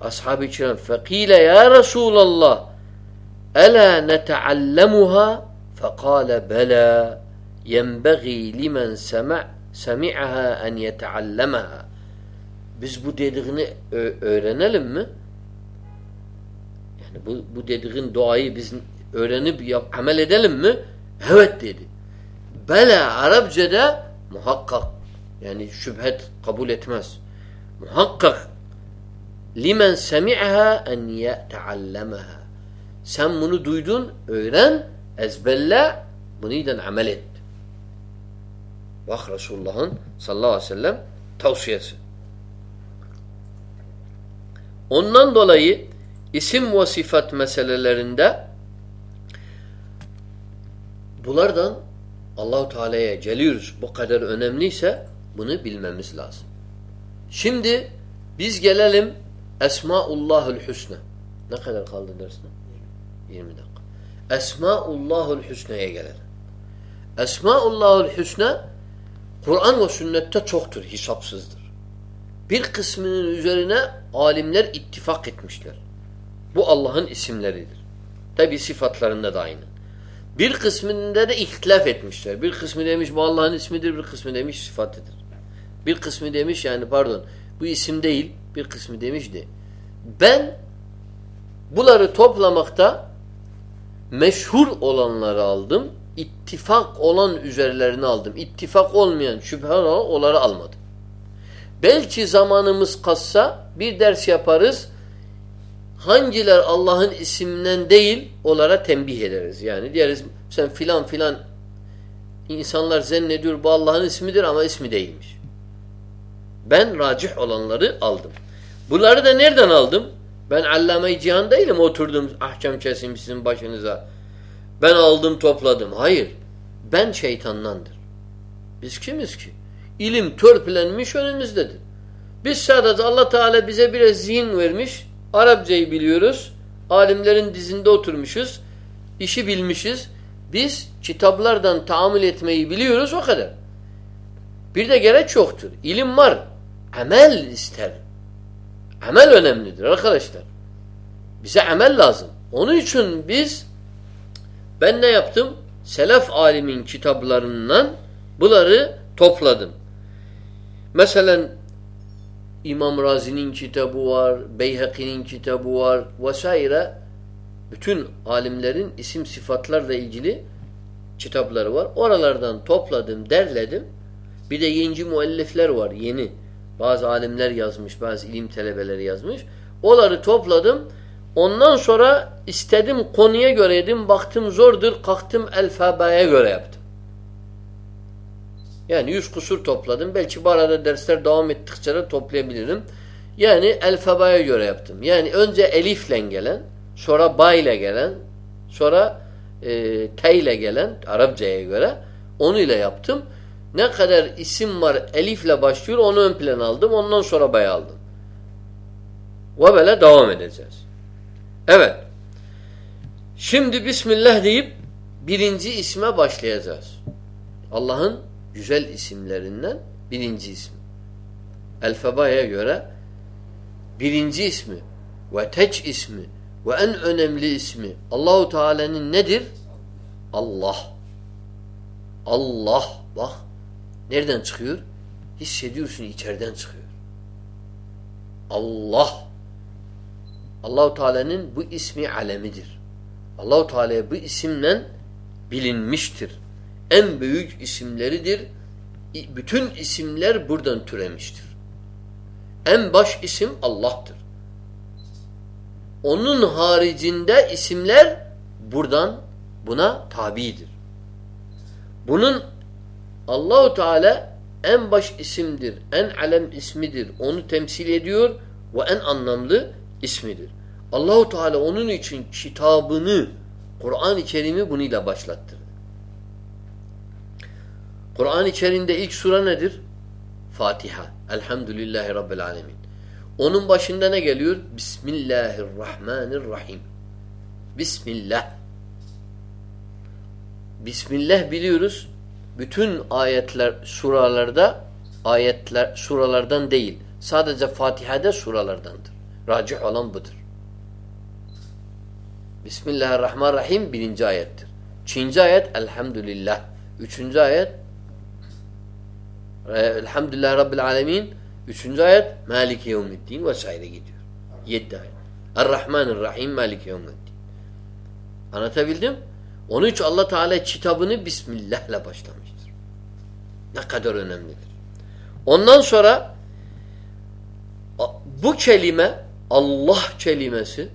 ashab-ı kiram fekile ya Resulallah ela neteallemuha fekale bela yenbeği limen semi'aha en yeteallemaha biz bu dediğini öğrenelim mi? Yani bu, bu dediğin duayı biz öğrenip yap, amel edelim mi? Evet dedi. Bela Arapçada muhakkak yani şüphet kabul etmez. Muhakkak limen semi'aha en yeteallemaha sen bunu duydun, öğren, ezberle, bununla amel et. Bak Resulullah'ın sallallahu aleyhi ve sellem tavsiyesi. Ondan dolayı isim ve sıfat meselelerinde bunlardan Allahu Teala'ya geliyoruz. Bu kadar önemliyse bunu bilmemiz lazım. Şimdi biz gelelim Esmaullahül Hüsna. Ne kadar kaldı dersine? 20 dakika. Esmaullahul Hüsna'ya gelelim. Esmaullahul Hüsna Kur'an ve sünnette çoktur, hesapsızdır. Bir kısmının üzerine alimler ittifak etmişler. Bu Allah'ın isimleridir. Tabi sıfatlarında da aynı. Bir kısmında da ihtilaf etmişler. Bir kısmı demiş bu Allah'ın ismidir, bir kısmı demiş sıfatıdır. Bir kısmı demiş yani pardon bu isim değil, bir kısmı demiş de. Ben bunları toplamakta meşhur olanları aldım, ittifak olan üzerlerini aldım. İttifak olmayan, şüphe olan onları almadım. Belki zamanımız kassa bir ders yaparız, hangiler Allah'ın isminden değil onlara tembih ederiz. Yani diyeriz sen filan filan insanlar zannediyor bu Allah'ın ismidir ama ismi değilmiş. Ben racih olanları aldım. Bunları da nereden aldım? Ben allame-i cihan değilim oturdum ahkam kesim sizin başınıza. Ben aldım topladım. Hayır. Ben şeytandandır. Biz kimiz ki? İlim törpülenmiş önümüzdedir. Biz sadece Allah Teala bize biraz zihin vermiş. Arapçayı biliyoruz. Alimlerin dizinde oturmuşuz. işi bilmişiz. Biz kitaplardan tahammül etmeyi biliyoruz o kadar. Bir de gerek çoktur. İlim var. Amel ister. Amel önemlidir arkadaşlar. Bize amel lazım. Onun için biz ben ne yaptım? Selef alimin kitaplarından bunları topladım. Mesela İmam Razi'nin kitabı var, Beyhaki'nin kitabı var vesaire. Bütün alimlerin isim sıfatlarla ilgili kitapları var. Oralardan topladım, derledim. Bir de yeni müellifler var, yeni. Bazı alimler yazmış, bazı ilim talebeleri yazmış. Onları topladım. Ondan sonra istedim konuya göre yedim. Baktım zordur. Kalktım elfabaya göre yaptım. Yani yüz kusur topladım. Belki bu arada dersler devam ettikçe de toplayabilirim. Yani elfabaya göre yaptım. Yani önce elifle gelen, sonra ba ile gelen, sonra e, te ile gelen Arapçaya göre onu ile yaptım. Ne kadar isim var elifle başlıyor onu ön plan aldım. Ondan sonra bay aldım. Ve böyle devam edeceğiz. Evet. Şimdi Bismillah deyip birinci isme başlayacağız. Allah'ın güzel isimlerinden birinci ismi. Elfabaya göre birinci ismi ve teç ismi ve en önemli ismi Allahu Teala'nın nedir? Allah. Allah. Bak Nereden çıkıyor? Hissediyorsun içeriden çıkıyor. Allah. Allahu Teala'nın bu ismi alemidir. Allahu Teala bu isimle bilinmiştir. En büyük isimleridir. Bütün isimler buradan türemiştir. En baş isim Allah'tır. Onun haricinde isimler buradan buna tabidir. Bunun Allahu Teala en baş isimdir, en alem ismidir. Onu temsil ediyor ve en anlamlı ismidir. Allahu Teala onun için kitabını, Kur'an-ı Kerim'i bununla başlattırdı. Kur'an-ı Kerim'de ilk sura nedir? Fatiha. Elhamdülillahi Rabbil Alemin. Onun başında ne geliyor? Bismillahirrahmanirrahim. Bismillah. Bismillah biliyoruz bütün ayetler suralarda ayetler suralardan değil. Sadece Fatiha'da suralardandır. Racih olan budur. Bismillahirrahmanirrahim birinci ayettir. Çinci ayet Elhamdülillah. Üçüncü ayet Elhamdülillah Rabbil Alemin. Üçüncü ayet Maliki Yevmiddin vesaire gidiyor. Yedi ayet. Errahmanirrahim Maliki Yevmiddin. Anlatabildim? Onun için Allah Teala kitabını Bismillah ile başlamış. Ne kadar önemlidir. Ondan sonra bu kelime Allah kelimesi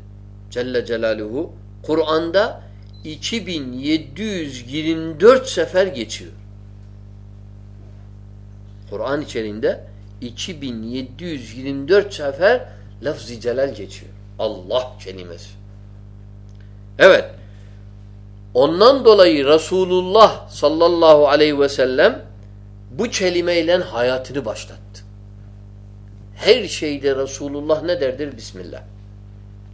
Celle Celaluhu Kur'an'da 2724 sefer geçiyor. Kur'an içerisinde 2724 sefer lafz-ı celal geçiyor. Allah kelimesi. Evet. Ondan dolayı Resulullah sallallahu aleyhi ve sellem bu kelimeyle hayatını başlattı. Her şeyde Resulullah ne derdir? Bismillah.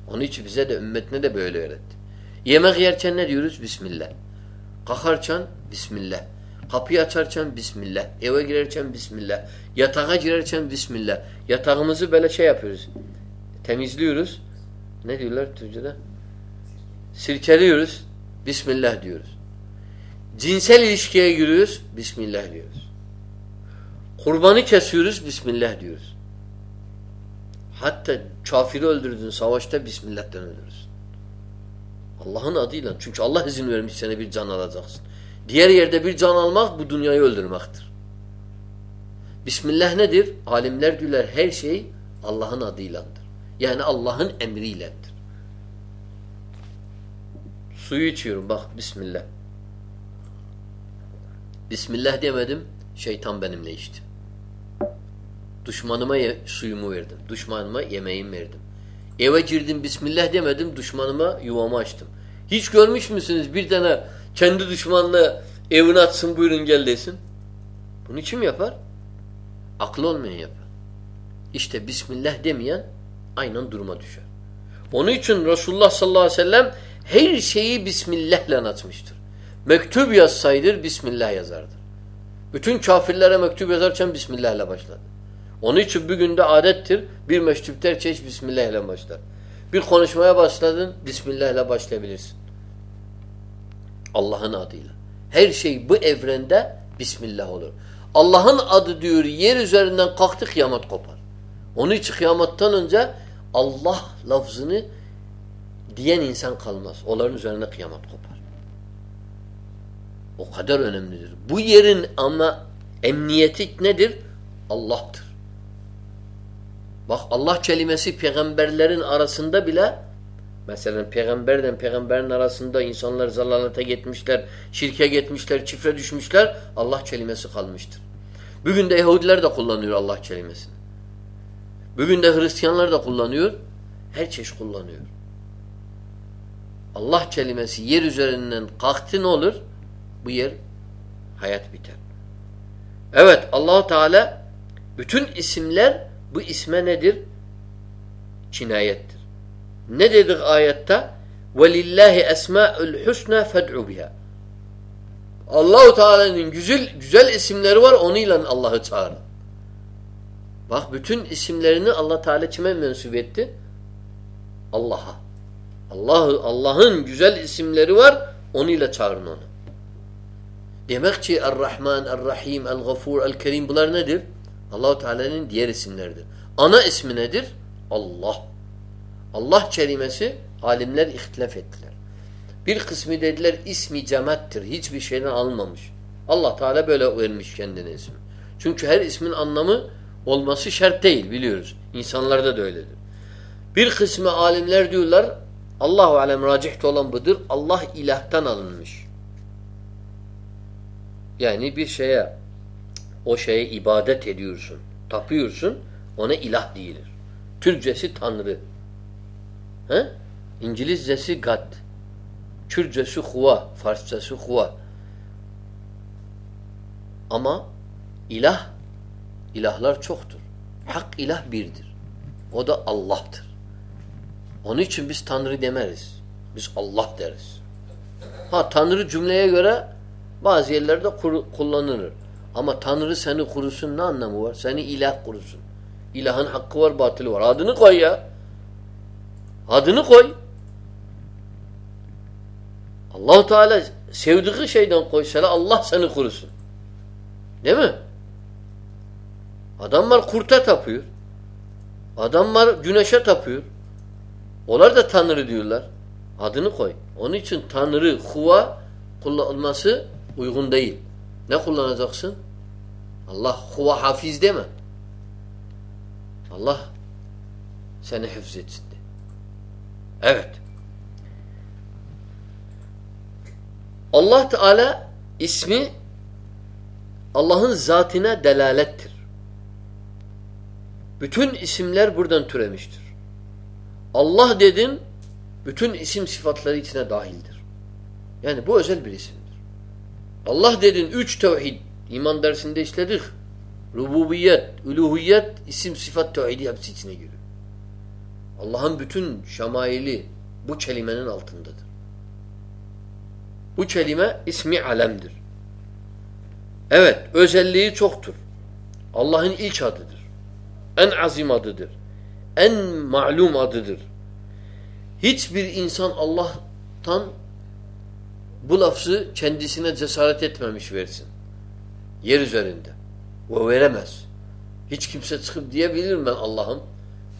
Onun için bize de ümmetine de böyle öğretti. Yemek yerken ne diyoruz? Bismillah. Kalkarken Bismillah. Kapıyı açarken Bismillah. Eve girerken Bismillah. Yatağa girerken Bismillah. Yatağımızı böyle şey yapıyoruz. Temizliyoruz. Ne diyorlar Türkçe'de? Sirkeliyoruz. Bismillah diyoruz. Cinsel ilişkiye giriyoruz. Bismillah diyoruz. Kurbanı kesiyoruz. Bismillah diyoruz. Hatta kafiri öldürdün savaşta Bismillah'tan öldürürsün. Allah'ın adıyla. Çünkü Allah izin vermiş sana bir can alacaksın. Diğer yerde bir can almak bu dünyayı öldürmektir. Bismillah nedir? Alimler diyorlar her şey Allah'ın adıyladır. Yani Allah'ın emriyledir. Suyu içiyorum bak Bismillah. Bismillah demedim şeytan benimle içti. Düşmanıma suyumu verdim. Düşmanıma yemeğimi verdim. Eve girdim Bismillah demedim düşmanıma yuvamı açtım. Hiç görmüş müsünüz bir tane kendi düşmanına evini atsın buyurun gel desin. Bunu kim yapar? Aklı olmayan yapar. İşte Bismillah demeyen aynen duruma düşer. Onun için Resulullah sallallahu aleyhi ve sellem her şeyi Bismillah'le açmıştır. Mektup yazsaydır Bismillah yazardı. Bütün kafirlere mektup yazarken Bismillah'le başladı. Onun için bugün de adettir. Bir mektupter çeş Bismillah ile başlar. Bir konuşmaya başladın Bismillah ile başlayabilirsin. Allah'ın adıyla. Her şey bu evrende Bismillah olur. Allah'ın adı diyor yer üzerinden kalktı kıyamet kopar. Onun için kıyamattan önce Allah lafzını diyen insan kalmaz. Onların üzerine kıyamet kopar. O kadar önemlidir. Bu yerin ama emniyeti nedir? Allah'tır. Bak Allah kelimesi peygamberlerin arasında bile mesela peygamberden peygamberin arasında insanlar zalalete gitmişler, şirke gitmişler, çifre düşmüşler. Allah kelimesi kalmıştır. Bugün de Yahudiler de kullanıyor Allah kelimesini. Bugün de Hristiyanlar da kullanıyor. Her çeşit kullanıyor. Allah kelimesi yer üzerinden kalktı ne olur? Bu yer hayat biter. Evet allah Teala bütün isimler bu isme nedir? Cinayettir. Ne dedik ayette? وَلِلَّهِ اَسْمَاءُ الْحُسْنَى فَدْعُ بِهَا Allahu Teala'nın güzel güzel isimleri var onunla Allah'ı çağırın. Bak bütün isimlerini Allah Teala kime mensup etti? Allah'a. Allah'ı Allah'ın güzel isimleri var onunla çağırın onu. Demek ki Er-Rahman, Er-Rahim, El-Gafur, El-Kerim bunlar nedir? Allahu Teala'nın diğer isimleridir. Ana ismi nedir? Allah. Allah kelimesi alimler ihtilaf ettiler. Bir kısmı dediler ismi cemattir. Hiçbir şeyden almamış. Allah Teala böyle vermiş kendine ismi. Çünkü her ismin anlamı olması şart değil biliyoruz. İnsanlarda da öyledir. Bir kısmı alimler diyorlar Allahu alem racihte olan budur. Allah ilahtan alınmış. Yani bir şeye o şeye ibadet ediyorsun, tapıyorsun, ona ilah değildir. Türkçesi Tanrı. He? İngilizcesi God. Kürtçesi Huva, Farsçası Huva. Ama ilah, ilahlar çoktur. Hak ilah birdir. O da Allah'tır. Onun için biz Tanrı demeriz. Biz Allah deriz. Ha Tanrı cümleye göre bazı yerlerde kullanılır. Ama Tanrı seni kurusun ne anlamı var? Seni ilah kurusun. İlahın hakkı var, batılı var. Adını koy ya. Adını koy. allah Teala sevdiği şeyden koysa Allah seni kurusun. Değil mi? Adamlar kurta tapıyor. Adamlar güneşe tapıyor. Onlar da Tanrı diyorlar. Adını koy. Onun için Tanrı, huva kullanılması uygun değil. Ne kullanacaksın? Allah huva hafiz deme. Allah seni hıfzetsin de. Evet. Allah Teala ismi Allah'ın zatine delalettir. Bütün isimler buradan türemiştir. Allah dedin bütün isim sıfatları içine dahildir. Yani bu özel bir isimdir. Allah dedin üç tevhid iman dersinde işledik. Rububiyet, uluhiyet, isim sıfat tevhidi hepsi içine giriyor. Allah'ın bütün şamaili bu kelimenin altındadır. Bu kelime ismi alemdir. Evet, özelliği çoktur. Allah'ın ilk adıdır. En azim adıdır. En malum adıdır. Hiçbir insan Allah'tan bu lafzı kendisine cesaret etmemiş versin. Yer üzerinde. O veremez. Hiç kimse çıkıp diyebilir ben Allah'ım?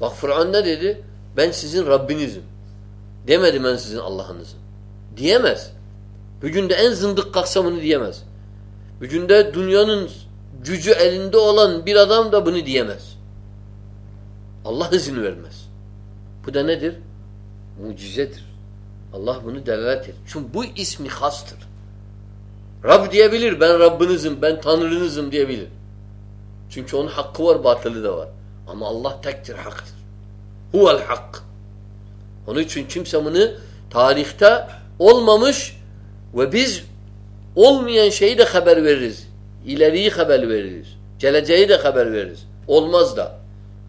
Bak Fıraun ne dedi? Ben sizin Rabbinizim. Demedi ben sizin Allah'ınızım. Diyemez. Bugün de en zındık kalksa bunu diyemez. Bugün de dünyanın gücü elinde olan bir adam da bunu diyemez. Allah izin vermez. Bu da nedir? Mucizedir. Allah bunu delalet et. Çünkü bu ismi hastır. Rab diyebilir. Ben Rabbinizim, ben Tanrınızım diyebilir. Çünkü onun hakkı var, batılı da var. Ama Allah tektir, haktır. Huvel hak. Onun için kimse bunu tarihte olmamış ve biz olmayan şeyi de haber veririz. İleriyi haber veririz. Geleceği de haber veririz. Olmaz da.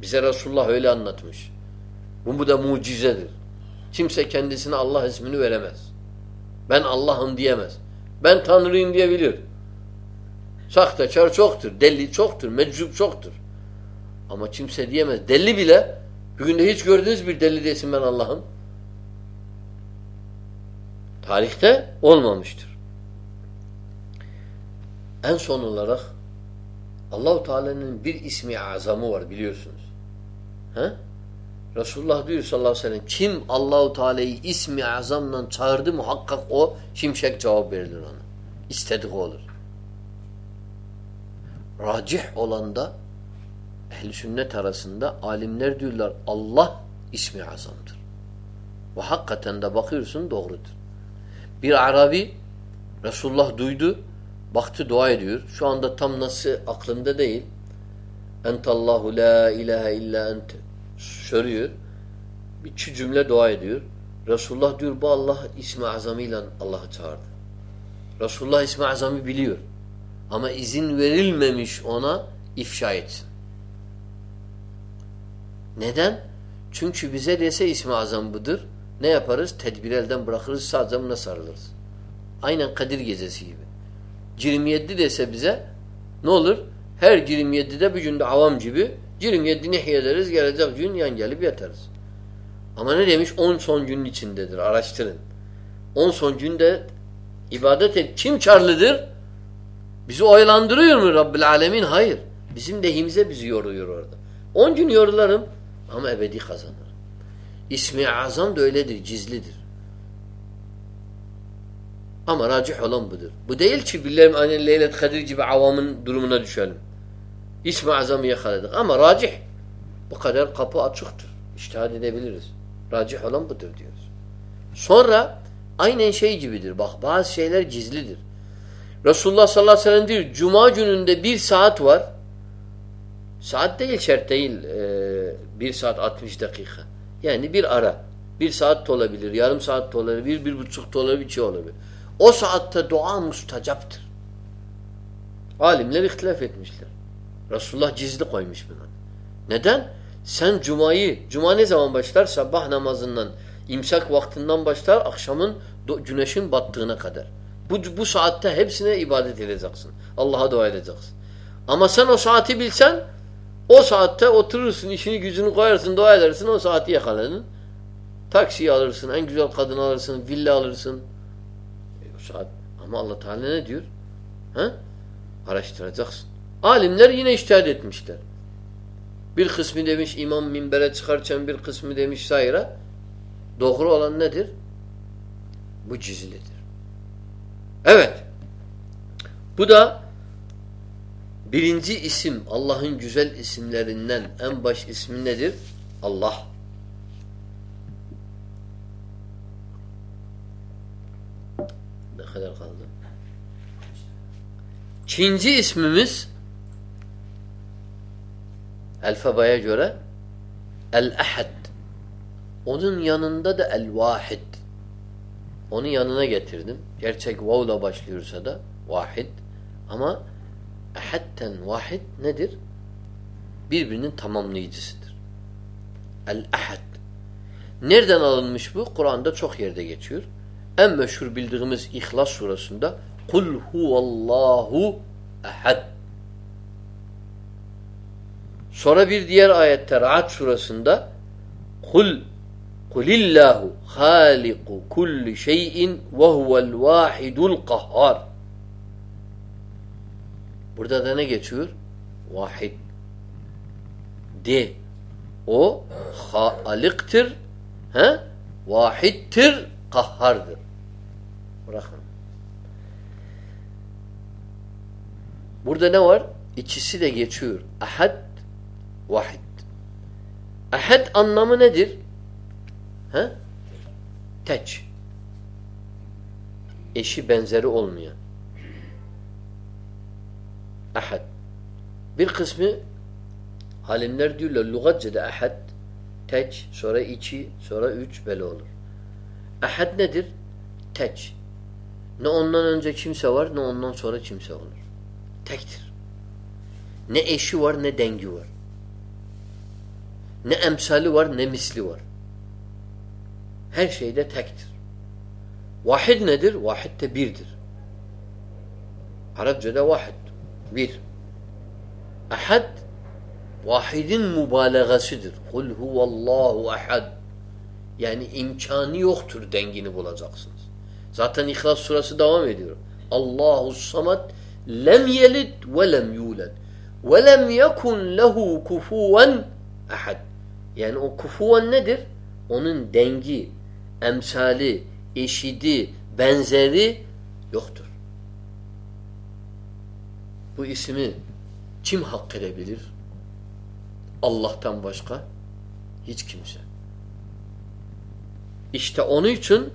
Bize Resulullah öyle anlatmış. Bu, bu da mucizedir. Kimse kendisine Allah ismini veremez. Ben Allah'ım diyemez. Ben Tanrıyım diyebilir. Sahtekar çoktur, deli çoktur, meczup çoktur. Ama kimse diyemez. Deli bile, bugün de hiç gördünüz bir deli desin ben Allah'ım. Tarihte olmamıştır. En son olarak Allahu Teala'nın bir ismi azamı var biliyorsunuz. He? Resulullah diyor sallallahu aleyhi ve sellem kim Allahu Teala'yı ismi azamla çağırdı muhakkak o şimşek cevap verilir ona. İstedik olur. Racih olan da ehl sünnet arasında alimler diyorlar Allah ismi azamdır. Ve hakikaten de bakıyorsun doğrudur. Bir Arabi Resulullah duydu baktı dua ediyor. Şu anda tam nasıl aklında değil. Entallahu la ilahe illa ente soruyor. Bir iki cümle dua ediyor. Resulullah diyor bu Allah ismi azamıyla Allah'ı çağırdı. Resulullah ismi azamı biliyor. Ama izin verilmemiş ona ifşa etsin. Neden? Çünkü bize dese ismi azam budur. Ne yaparız? Tedbir elden bırakırız, sağcamına sarılırız. Aynen Kadir gecesi gibi. 27 dese bize ne olur? Her 27'de bir günde avam gibi 27 nehy ederiz, gelecek gün yan gelip yatarız. Ama ne demiş? 10 son günün içindedir. Araştırın. 10 son günde ibadet et. Kim karlıdır? Bizi oyalandırıyor mu Rabbil Alemin? Hayır. Bizim lehimize bizi yoruyor orada. 10 gün yorularım ama ebedi kazanır. İsmi azam da öyledir, gizlidir. Ama racih olan budur. Bu değil ki birilerim aynen Leylet Kadir gibi avamın durumuna düşelim. İsmi azamı yakaladık. Ama racih bu kadar kapı açıktır. İçtihad edebiliriz. Racih olan budur diyoruz. Sonra aynen şey gibidir. Bak bazı şeyler gizlidir. Resulullah sallallahu aleyhi ve sellem diyor Cuma gününde bir saat var. Saat değil şart değil. Ee, bir saat 60 dakika. Yani bir ara. Bir saat de olabilir, yarım saat de olabilir, bir, bir buçuk da olabilir, bir şey olabilir. O saatte dua mustacaptır. Alimler ihtilaf etmişler. Resulullah gizli koymuş bunu. Neden? Sen cumayı, cuma ne zaman başlar? Sabah namazından, imsak vaktinden başlar, akşamın güneşin battığına kadar. Bu, bu saatte hepsine ibadet edeceksin. Allah'a dua edeceksin. Ama sen o saati bilsen, o saatte oturursun, işini gücünü koyarsın, dua edersin, o saati yakaladın. Taksiyi alırsın, en güzel kadın alırsın, villa alırsın. E, o saat. Ama Allah Teala ne diyor? Ha? Araştıracaksın. Alimler yine iştihad etmişler. Bir kısmı demiş imam minbere çıkarken bir kısmı demiş sayra. Doğru olan nedir? Bu cizlidir. Evet. Bu da birinci isim Allah'ın güzel isimlerinden en baş ismi nedir? Allah. Ne kadar kaldı? Çinci ismimiz Alfabaya göre El-Ahad. Onun yanında da El-Vahid. Onu yanına getirdim. Gerçek vavla başlıyorsa da vahid. Ama ahadten vahid nedir? Birbirinin tamamlayıcısıdır. El-Ahad. Nereden alınmış bu? Kur'an'da çok yerde geçiyor. En meşhur bildiğimiz İhlas surasında Kul huvallahu ehad. Sonra bir diğer ayette Ra'd surasında Kul Kulillahu haliku kulli şeyin ve huvel vahidul kahhar. Burada da ne geçiyor? Vahid. De. O haliktir, he? vahidtir, kahhardır. Bırakın. Burada ne var? İkisi de geçiyor. Ahad, vahid. Ahad anlamı nedir? He? Teç. Eşi benzeri olmayan. Ahad. Bir kısmı alimler diyorlar lügatçada ahad teç, sonra iki, sonra üç böyle olur. Ahad nedir? Teç. Ne ondan önce kimse var ne ondan sonra kimse olur. Tektir. Ne eşi var ne dengi var. Ne emsali var ne misli var. Her şeyde tektir. Vahid nedir? Vahid de birdir. Arapçada vahid. Bir. Ahad vahidin mübalağasıdır. Kul huvallahu ahad. Yani imkanı yoktur dengini bulacaksınız. Zaten İhlas surası devam ediyor. Allahu samad lem yelid ve lem yulad ve lem yekun lehu kufuven ahad. Yani o kufuven nedir? Onun dengi, emsali, eşidi, benzeri yoktur. Bu ismi kim hak edebilir? Allah'tan başka hiç kimse. İşte onun için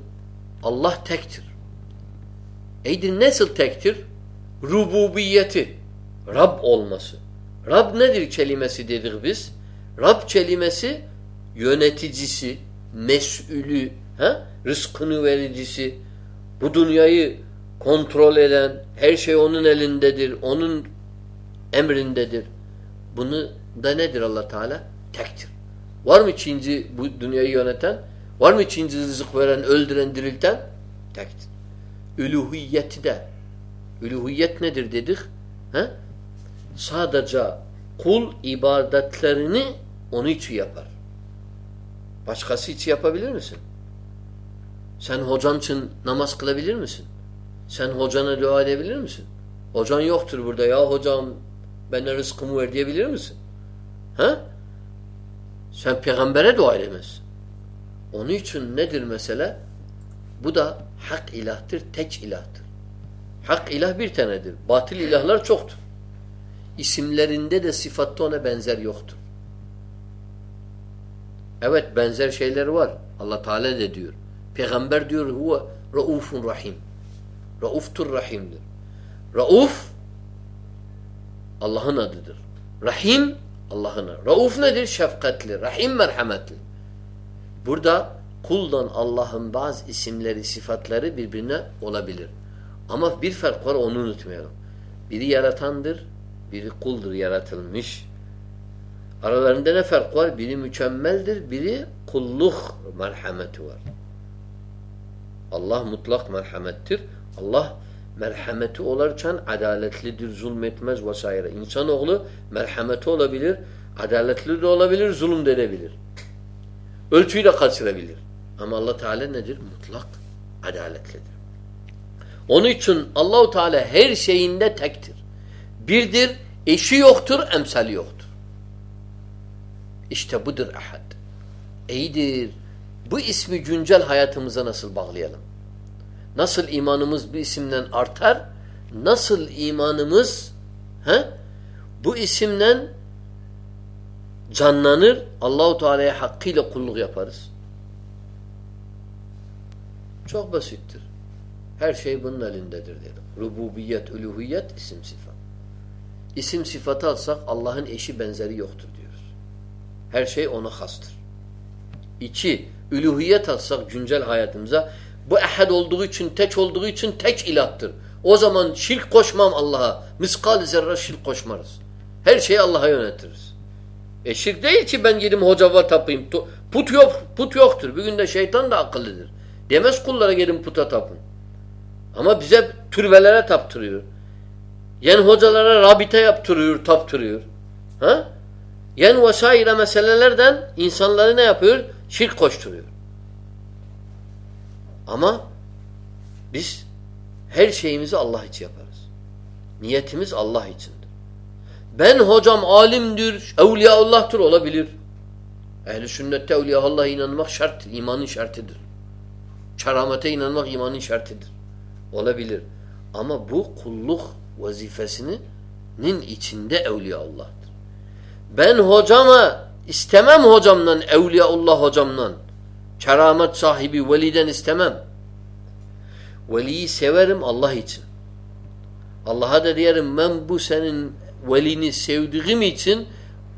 Allah tektir. Eydir nasıl tektir? Rububiyeti, Rab olması. Rab nedir kelimesi dedik biz? Rab kelimesi yöneticisi, mesulü, ha? rızkını vericisi, bu dünyayı kontrol eden, her şey onun elindedir, onun emrindedir. Bunu da nedir allah Teala? Tektir. Var mı ikinci bu dünyayı yöneten? Var mı ikinci rızık veren, öldüren, dirilten? Tektir. Üluhiyeti de. Üluhiyet nedir dedik? He? Sadece kul ibadetlerini onu için yapar. Başkası için yapabilir misin? Sen hocan için namaz kılabilir misin? Sen hocana dua edebilir misin? Hocan yoktur burada. Ya hocam bana rızkımı ver diyebilir misin? Ha? Sen peygambere dua edemezsin. Onun için nedir mesele? Bu da hak ilahtır, tek ilahtır. Hak ilah bir tanedir. Batıl ilahlar çoktur. İsimlerinde de sıfatta ona benzer yoktur. Evet benzer şeyler var. Allah Teala de diyor. Peygamber diyor huve raufun rahim. Rauftur rahimdir. Rauf Allah'ın adıdır. Rahim Allah'ın adı. Rauf nedir? Şefkatli. Rahim merhametli. Burada kuldan Allah'ın bazı isimleri, sıfatları birbirine olabilir. Ama bir fark var onu unutmayalım. Biri yaratandır, biri kuldur yaratılmış. Aralarında ne fark var? Biri mükemmeldir, biri kulluk merhameti var. Allah mutlak merhamettir. Allah merhameti olarken adaletlidir, zulmetmez vesaire. İnsanoğlu merhameti olabilir, adaletli de olabilir, zulüm de edebilir. Ölçüyü de kaçırabilir. Ama Allah Teala nedir? Mutlak adaletlidir. Onun için Allahu Teala her şeyinde tektir. Birdir, eşi yoktur, emsali yoktur. İşte budur ahad. İyidir. Bu ismi güncel hayatımıza nasıl bağlayalım? Nasıl imanımız bu isimden artar? Nasıl imanımız he? bu isimden canlanır? Allahu Teala'ya hakkıyla kulluk yaparız. Çok basittir. Her şey bunun elindedir dedim. Rububiyet, uluhiyet, isim sıfat. İsim sıfatı alsak Allah'ın eşi benzeri yoktur. Her şey ona hastır. İki, uluhiyet alsak güncel hayatımıza bu ehad olduğu için, tek olduğu için tek ilahtır. O zaman şirk koşmam Allah'a. Miskal zerre şirk koşmarız. Her şeyi Allah'a yönetiriz. E şirk değil ki ben gidip hoca var tapayım. Put yok, put yoktur. Bugün de şeytan da akıllıdır. Demez kullara gelin puta tapın. Ama bize türbelere taptırıyor. Yani hocalara rabite yaptırıyor, taptırıyor. Ha? Yani vesaire meselelerden insanları ne yapıyor? Şirk koşturuyor. Ama biz her şeyimizi Allah için yaparız. Niyetimiz Allah içindir. Ben hocam alimdir, evliyaullah'tır olabilir. Ehli sünnette evliyaullah'a inanmak şart, imanın şartıdır. Keramete inanmak imanın şartıdır. Olabilir. Ama bu kulluk vazifesinin içinde evliyaullah'tır. Ben hocama istemem hocamdan, evliyaullah hocamdan. Keramet sahibi veliden istemem. Veliyi severim Allah için. Allah'a da diyelim ben bu senin velini sevdiğim için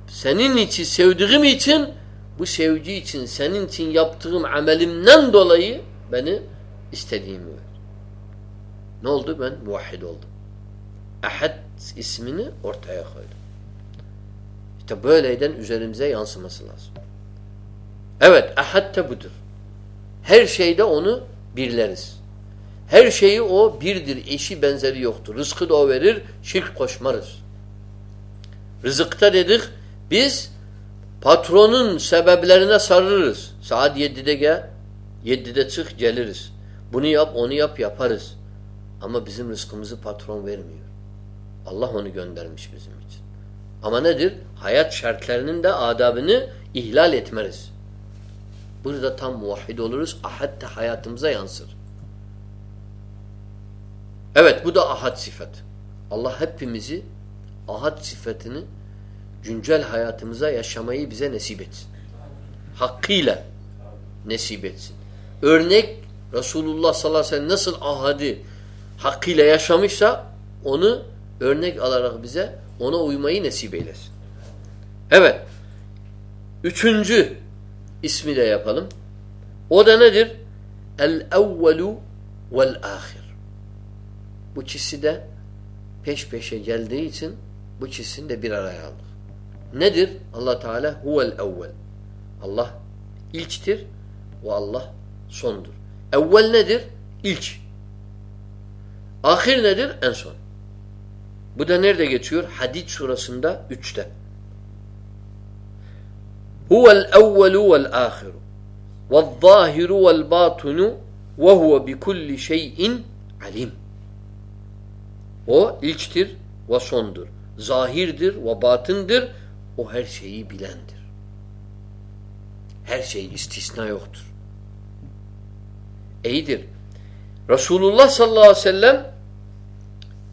senin için sevdiğim için bu sevgi için senin için yaptığım amelimden dolayı beni istediğimi ver. Ne oldu? Ben muvahhid oldum. Ahad ismini ortaya koydum. İşte böyleyden üzerimize yansıması lazım. Evet, ahad da budur. Her şeyde onu birleriz. Her şeyi o birdir, eşi benzeri yoktur. Rızkı da o verir, şirk koşmarız. Rızıkta dedik, biz patronun sebeplerine sarılırız. Saat 7'de gel, 7'de çık geliriz. Bunu yap, onu yap, yaparız. Ama bizim rızkımızı patron vermiyor. Allah onu göndermiş bizim için. Ama nedir? Hayat şartlarının da adabını ihlal etmeriz. Burada tam muvahhid oluruz. Ahad da hayatımıza yansır. Evet bu da ahad sıfat. Allah hepimizi ahad sıfatını güncel hayatımıza yaşamayı bize nasip etsin. Hakkıyla nasip etsin. Örnek Resulullah sallallahu aleyhi ve sellem nasıl ahadi hakkıyla yaşamışsa onu örnek alarak bize ona uymayı nasip eylesin. Evet. Üçüncü ismi de yapalım. O da nedir? El-evvelu vel-ahir. Bu ikisi de peş peşe geldiği için bu ikisini de bir araya aldık. Nedir? Allah Teala huvel evvel. Allah ilktir ve Allah sondur. Evvel nedir? İlk. Ahir nedir? En son. Bu da nerede geçiyor? Hadid surasında üçte. Huvel evvelu vel ahiru vel zahiru vel batunu ve huve bi kulli şeyin alim. O ilktir ve sondur. Zahirdir ve batındır. O her şeyi bilendir. Her şey istisna yoktur. İyidir. Resulullah sallallahu aleyhi ve sellem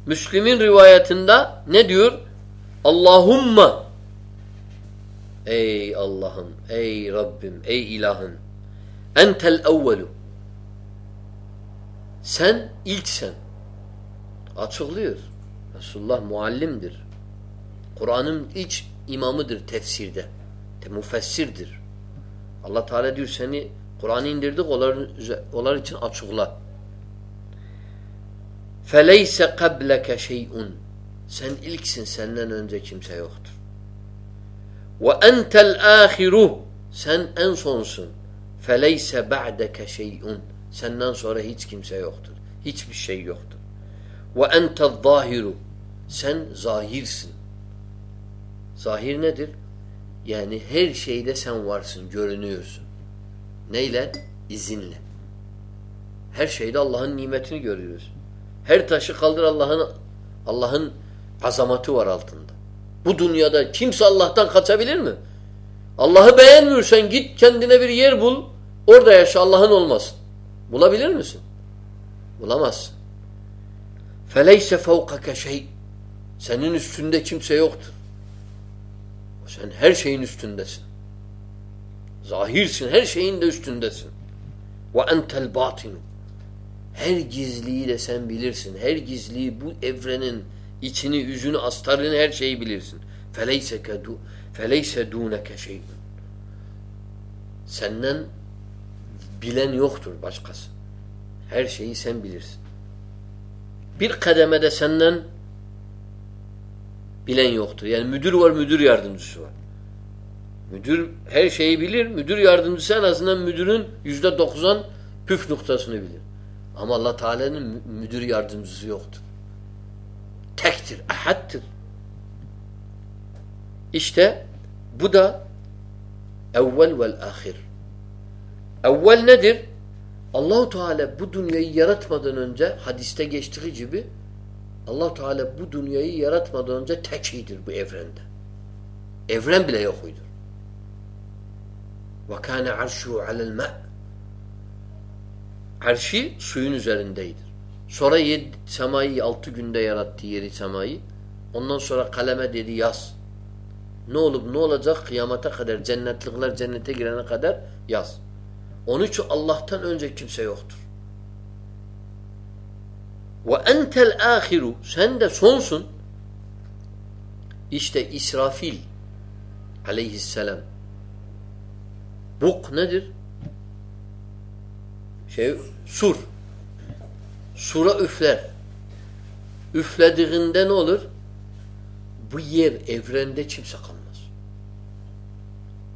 Müslim'in rivayetinde ne diyor? Allahumma Ey Allah'ım, ey Rabbim, ey ilahım entel evvelu sen ilksen açıklıyor. Resulullah muallimdir. Kur'an'ın ilk imamıdır tefsirde. Te mufessirdir. Allah Teala diyor seni Kur'an'ı indirdik onlar, onlar için açıkla. فَلَيْسَ قَبْلَكَ شَيْءٌ Sen ilksin senden önce kimse yoktur. وَاَنْتَ الْآخِرُ Sen en sonsun. فَلَيْسَ بَعْدَكَ شَيْءٌ Senden sonra hiç kimse yoktur. Hiçbir şey yoktur. وَاَنْتَ الظَّاهِرُ Sen zahirsin. Zahir nedir? Yani her şeyde sen varsın, görünüyorsun. Neyle? İzinle. Her şeyde Allah'ın nimetini görüyoruz. Her taşı kaldır Allah'ın Allah'ın azamatı var altında. Bu dünyada kimse Allah'tan kaçabilir mi? Allah'ı beğenmiyorsan git kendine bir yer bul. Orada yaşa Allah'ın olmasın. Bulabilir misin? Bulamazsın. فَلَيْسَ فَوْقَكَ şey. Senin üstünde kimse yoktur. Sen her şeyin üstündesin. Zahirsin, her şeyin de üstündesin. وَاَنْتَ الْبَاطِنُ her gizliyi de sen bilirsin. Her gizliyi bu evrenin içini, yüzünü, astarını her şeyi bilirsin. Feleyse kedu feleyse duneke şeyin. Senden bilen yoktur başkası. Her şeyi sen bilirsin. Bir kademede senden bilen yoktur. Yani müdür var, müdür yardımcısı var. Müdür her şeyi bilir. Müdür yardımcısı en azından müdürün yüzde doksan püf noktasını bilir. Ama Allah Teala'nın müdür yardımcısı yoktur. Tektir, ahaddır. İşte bu da evvel vel ahir. Evvel nedir? Allahu Teala bu dünyayı yaratmadan önce hadiste geçtiği gibi Allahu Teala bu dünyayı yaratmadan önce tekidir bu evrende. Evren bile yok uydur. Ve kâne arşu alel ma' Arşi suyun üzerindeydir. Sonra yedi, semayı altı günde yarattı yeri semayı. Ondan sonra kaleme dedi yaz. Ne olup ne olacak kıyamata kadar cennetlikler cennete girene kadar yaz. Onun için Allah'tan önce kimse yoktur. Ve entel ahiru sen de sonsun. İşte İsrafil aleyhisselam. Buk nedir? Şey sur. Sura üfler. Üflediğinde ne olur? Bu yer evrende kimse kalmaz.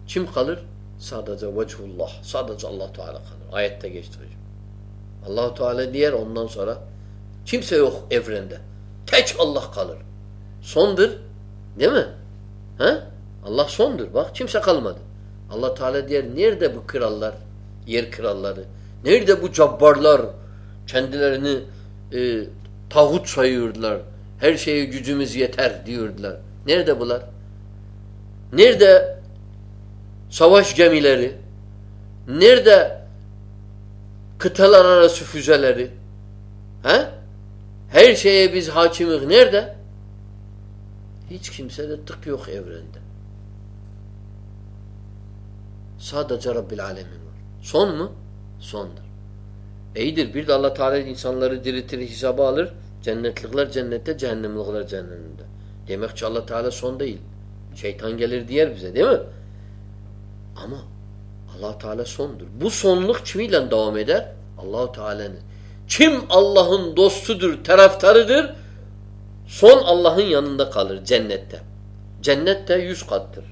Kim kalır? Sadece vechullah. Sadece Allah Teala kalır. Ayette geçti hocam. allah Teala diğer ondan sonra kimse yok evrende. Tek Allah kalır. Sondur. Değil mi? He? Allah sondur. Bak kimse kalmadı. Allah Teala diğer nerede bu krallar? Yer kralları. Nerede bu cabbarlar? Kendilerini e, tağut sayıyordular. Her şeye gücümüz yeter diyordular. Nerede bular? Nerede savaş gemileri? Nerede kıtalar arası füzeleri? He? Her şeye biz hakimiz. Nerede? Hiç kimsede tık yok evrende. Sadece Rabbil Alemin var. Son mu? Sondur. İyidir. Bir de Allah Teala insanları diriltir, hesaba alır. Cennetlikler cennette, cehennemlikler cehennemde. Demek ki Allah Teala son değil. Şeytan gelir diyer bize değil mi? Ama allah Teala sondur. Bu sonluk kimiyle devam eder? Allahu Teala'nın. Kim Allah'ın dostudur, taraftarıdır? Son Allah'ın yanında kalır cennette. Cennette yüz kattır.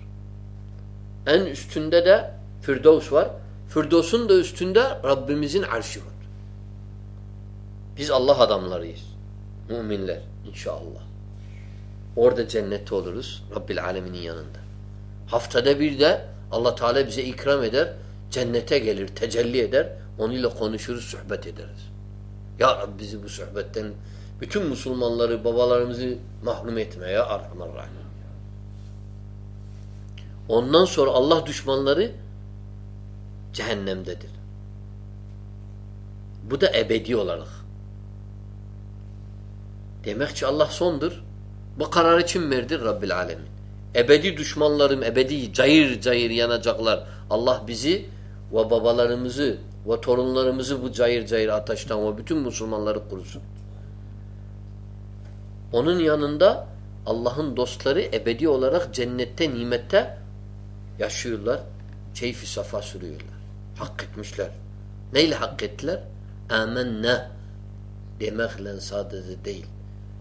En üstünde de Firdevs var. Firdevs'un da üstünde Rabbimizin arşi var. Biz Allah adamlarıyız. Müminler inşallah. Orada cennette oluruz. Rabbil Alemin'in yanında. Haftada bir de Allah Teala bize ikram eder. Cennete gelir, tecelli eder. Onunla konuşuruz, sohbet ederiz. Ya Rabbi bizi bu sohbetten bütün Müslümanları, babalarımızı mahrum etme ya Arhamar Rahim. Ondan sonra Allah düşmanları cehennemdedir. Bu da ebedi olarak. Demek ki Allah sondur. Bu kararı kim verdi? Rabbil Alemin. Ebedi düşmanlarım ebedi cayır cayır yanacaklar. Allah bizi ve babalarımızı ve torunlarımızı bu cayır cayır ateşten ve bütün Müslümanları kurusun. Onun yanında Allah'ın dostları ebedi olarak cennette, nimette yaşıyorlar. Keyfi safa sürüyorlar. Hak etmişler. Neyle hak ettiler? Âmennâ demekle sadece değil.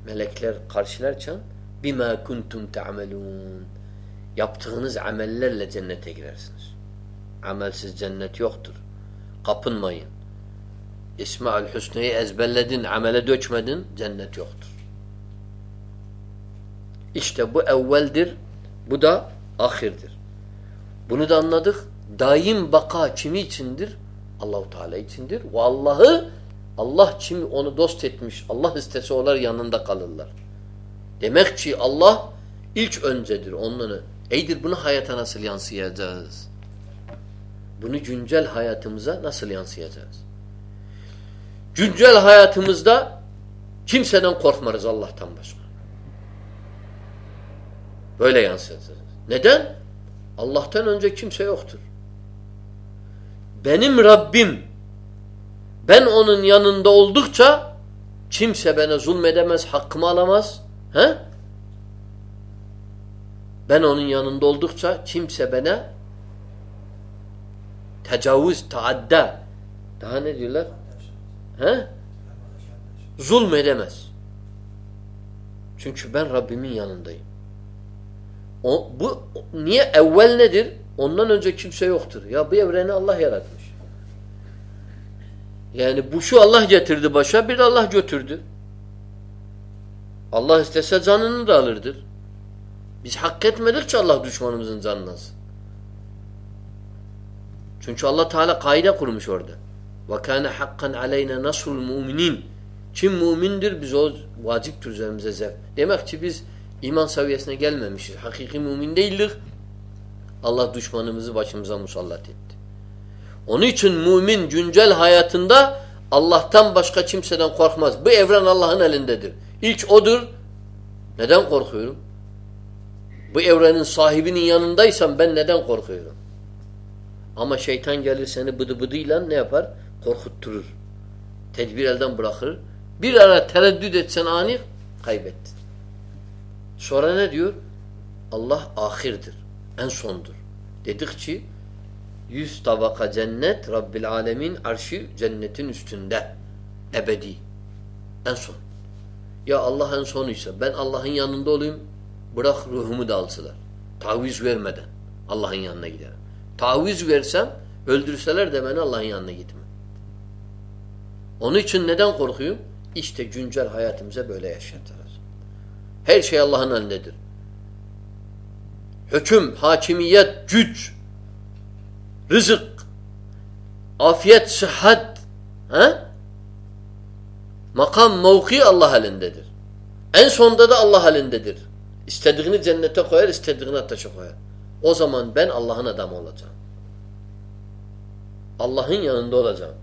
Melekler karşılarken bima kuntum ta'melun. Yaptığınız amellerle cennete girersiniz. Amelsiz cennet yoktur. Kapınmayın. İsmail Hüsnü'yü ezberledin, amele dökmedin, cennet yoktur. İşte bu evveldir, bu da ahirdir. Bunu da anladık. Daim baka kimi içindir? Allahu Teala içindir. Ve Allah'ı Allah kim onu dost etmiş, Allah istese onlar yanında kalırlar. Demek ki Allah ilk öncedir onları. Eydir bunu hayata nasıl yansıyacağız? Bunu güncel hayatımıza nasıl yansıyacağız? Güncel hayatımızda kimseden korkmarız Allah'tan başka. Böyle yansıyacağız. Neden? Allah'tan önce kimse yoktur. Benim Rabbim ben onun yanında oldukça kimse bana zulmedemez, hakkımı alamaz. He? Ben onun yanında oldukça kimse bana tecavüz, taadda daha ne diyorlar? He? Zulmedemez. Çünkü ben Rabbimin yanındayım. O, bu niye evvel nedir? Ondan önce kimse yoktur. Ya bu evreni Allah yaratmış. Yani bu şu Allah getirdi başa bir Allah götürdü. Allah istese canını da alırdır. Biz hak etmedikçe Allah düşmanımızın canını alsın. Çünkü Allah Teala kaide kurmuş orada. Kana hakkan aleyna nasrul müminin. Kim mümindir biz o vaciptir üzerimize zevk. Demek ki biz iman seviyesine gelmemişiz. Hakiki mümin değildik. Allah düşmanımızı başımıza musallat etti. Onun için mümin güncel hayatında Allah'tan başka kimseden korkmaz. Bu evren Allah'ın elindedir. İlk odur. Neden korkuyorum? Bu evrenin sahibinin yanındaysam ben neden korkuyorum? Ama şeytan gelir seni bıdı bıdıyla ne yapar? Korkutturur. Tedbir elden bırakır. Bir ara tereddüt etsen ani kaybettin. Sonra ne diyor? Allah ahirdir. En sondur. Dedikçe yüz tabaka cennet Rabbil alemin arşi cennetin üstünde. Ebedi. En son. Ya Allah en sonuysa ben Allah'ın yanında olayım bırak ruhumu da alsılar. Taviz vermeden Allah'ın yanına giderim. Taviz versem öldürseler de beni Allah'ın yanına gitme. Onun için neden korkuyorum? İşte güncel hayatımıza böyle yaşatırız. Her şey Allah'ın elindedir. Hüküm, hakimiyet, güç, rızık, afiyet, sıhhat, he? makam, mevki Allah elindedir. En sonda da Allah elindedir. İstediğini cennete koyar, istediğini ateşe koyar. O zaman ben Allah'ın adamı olacağım. Allah'ın yanında olacağım.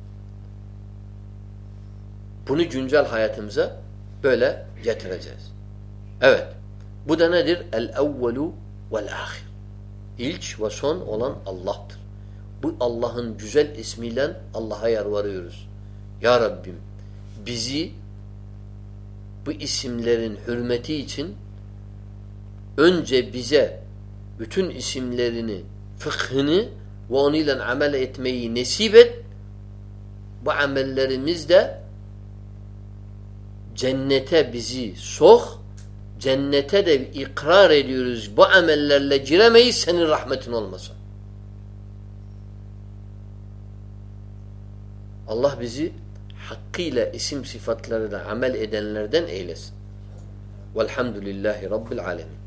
Bunu güncel hayatımıza böyle getireceğiz. Evet. Bu da nedir? El-evvelu vel-ahir. İlk ve son olan Allah'tır. Bu Allah'ın güzel ismiyle Allah'a yalvarıyoruz. Ya Rabbim bizi bu isimlerin hürmeti için önce bize bütün isimlerini, fıkhını ve onunla amel etmeyi nesip et. Bu amellerimiz de cennete bizi sok. Cennete de ikrar ediyoruz. Bu amellerle giremeyiz senin rahmetin olmasa. Allah bizi hakkıyla isim sıfatlarıyla amel edenlerden eylesin. Velhamdülillahi Rabbil alemin.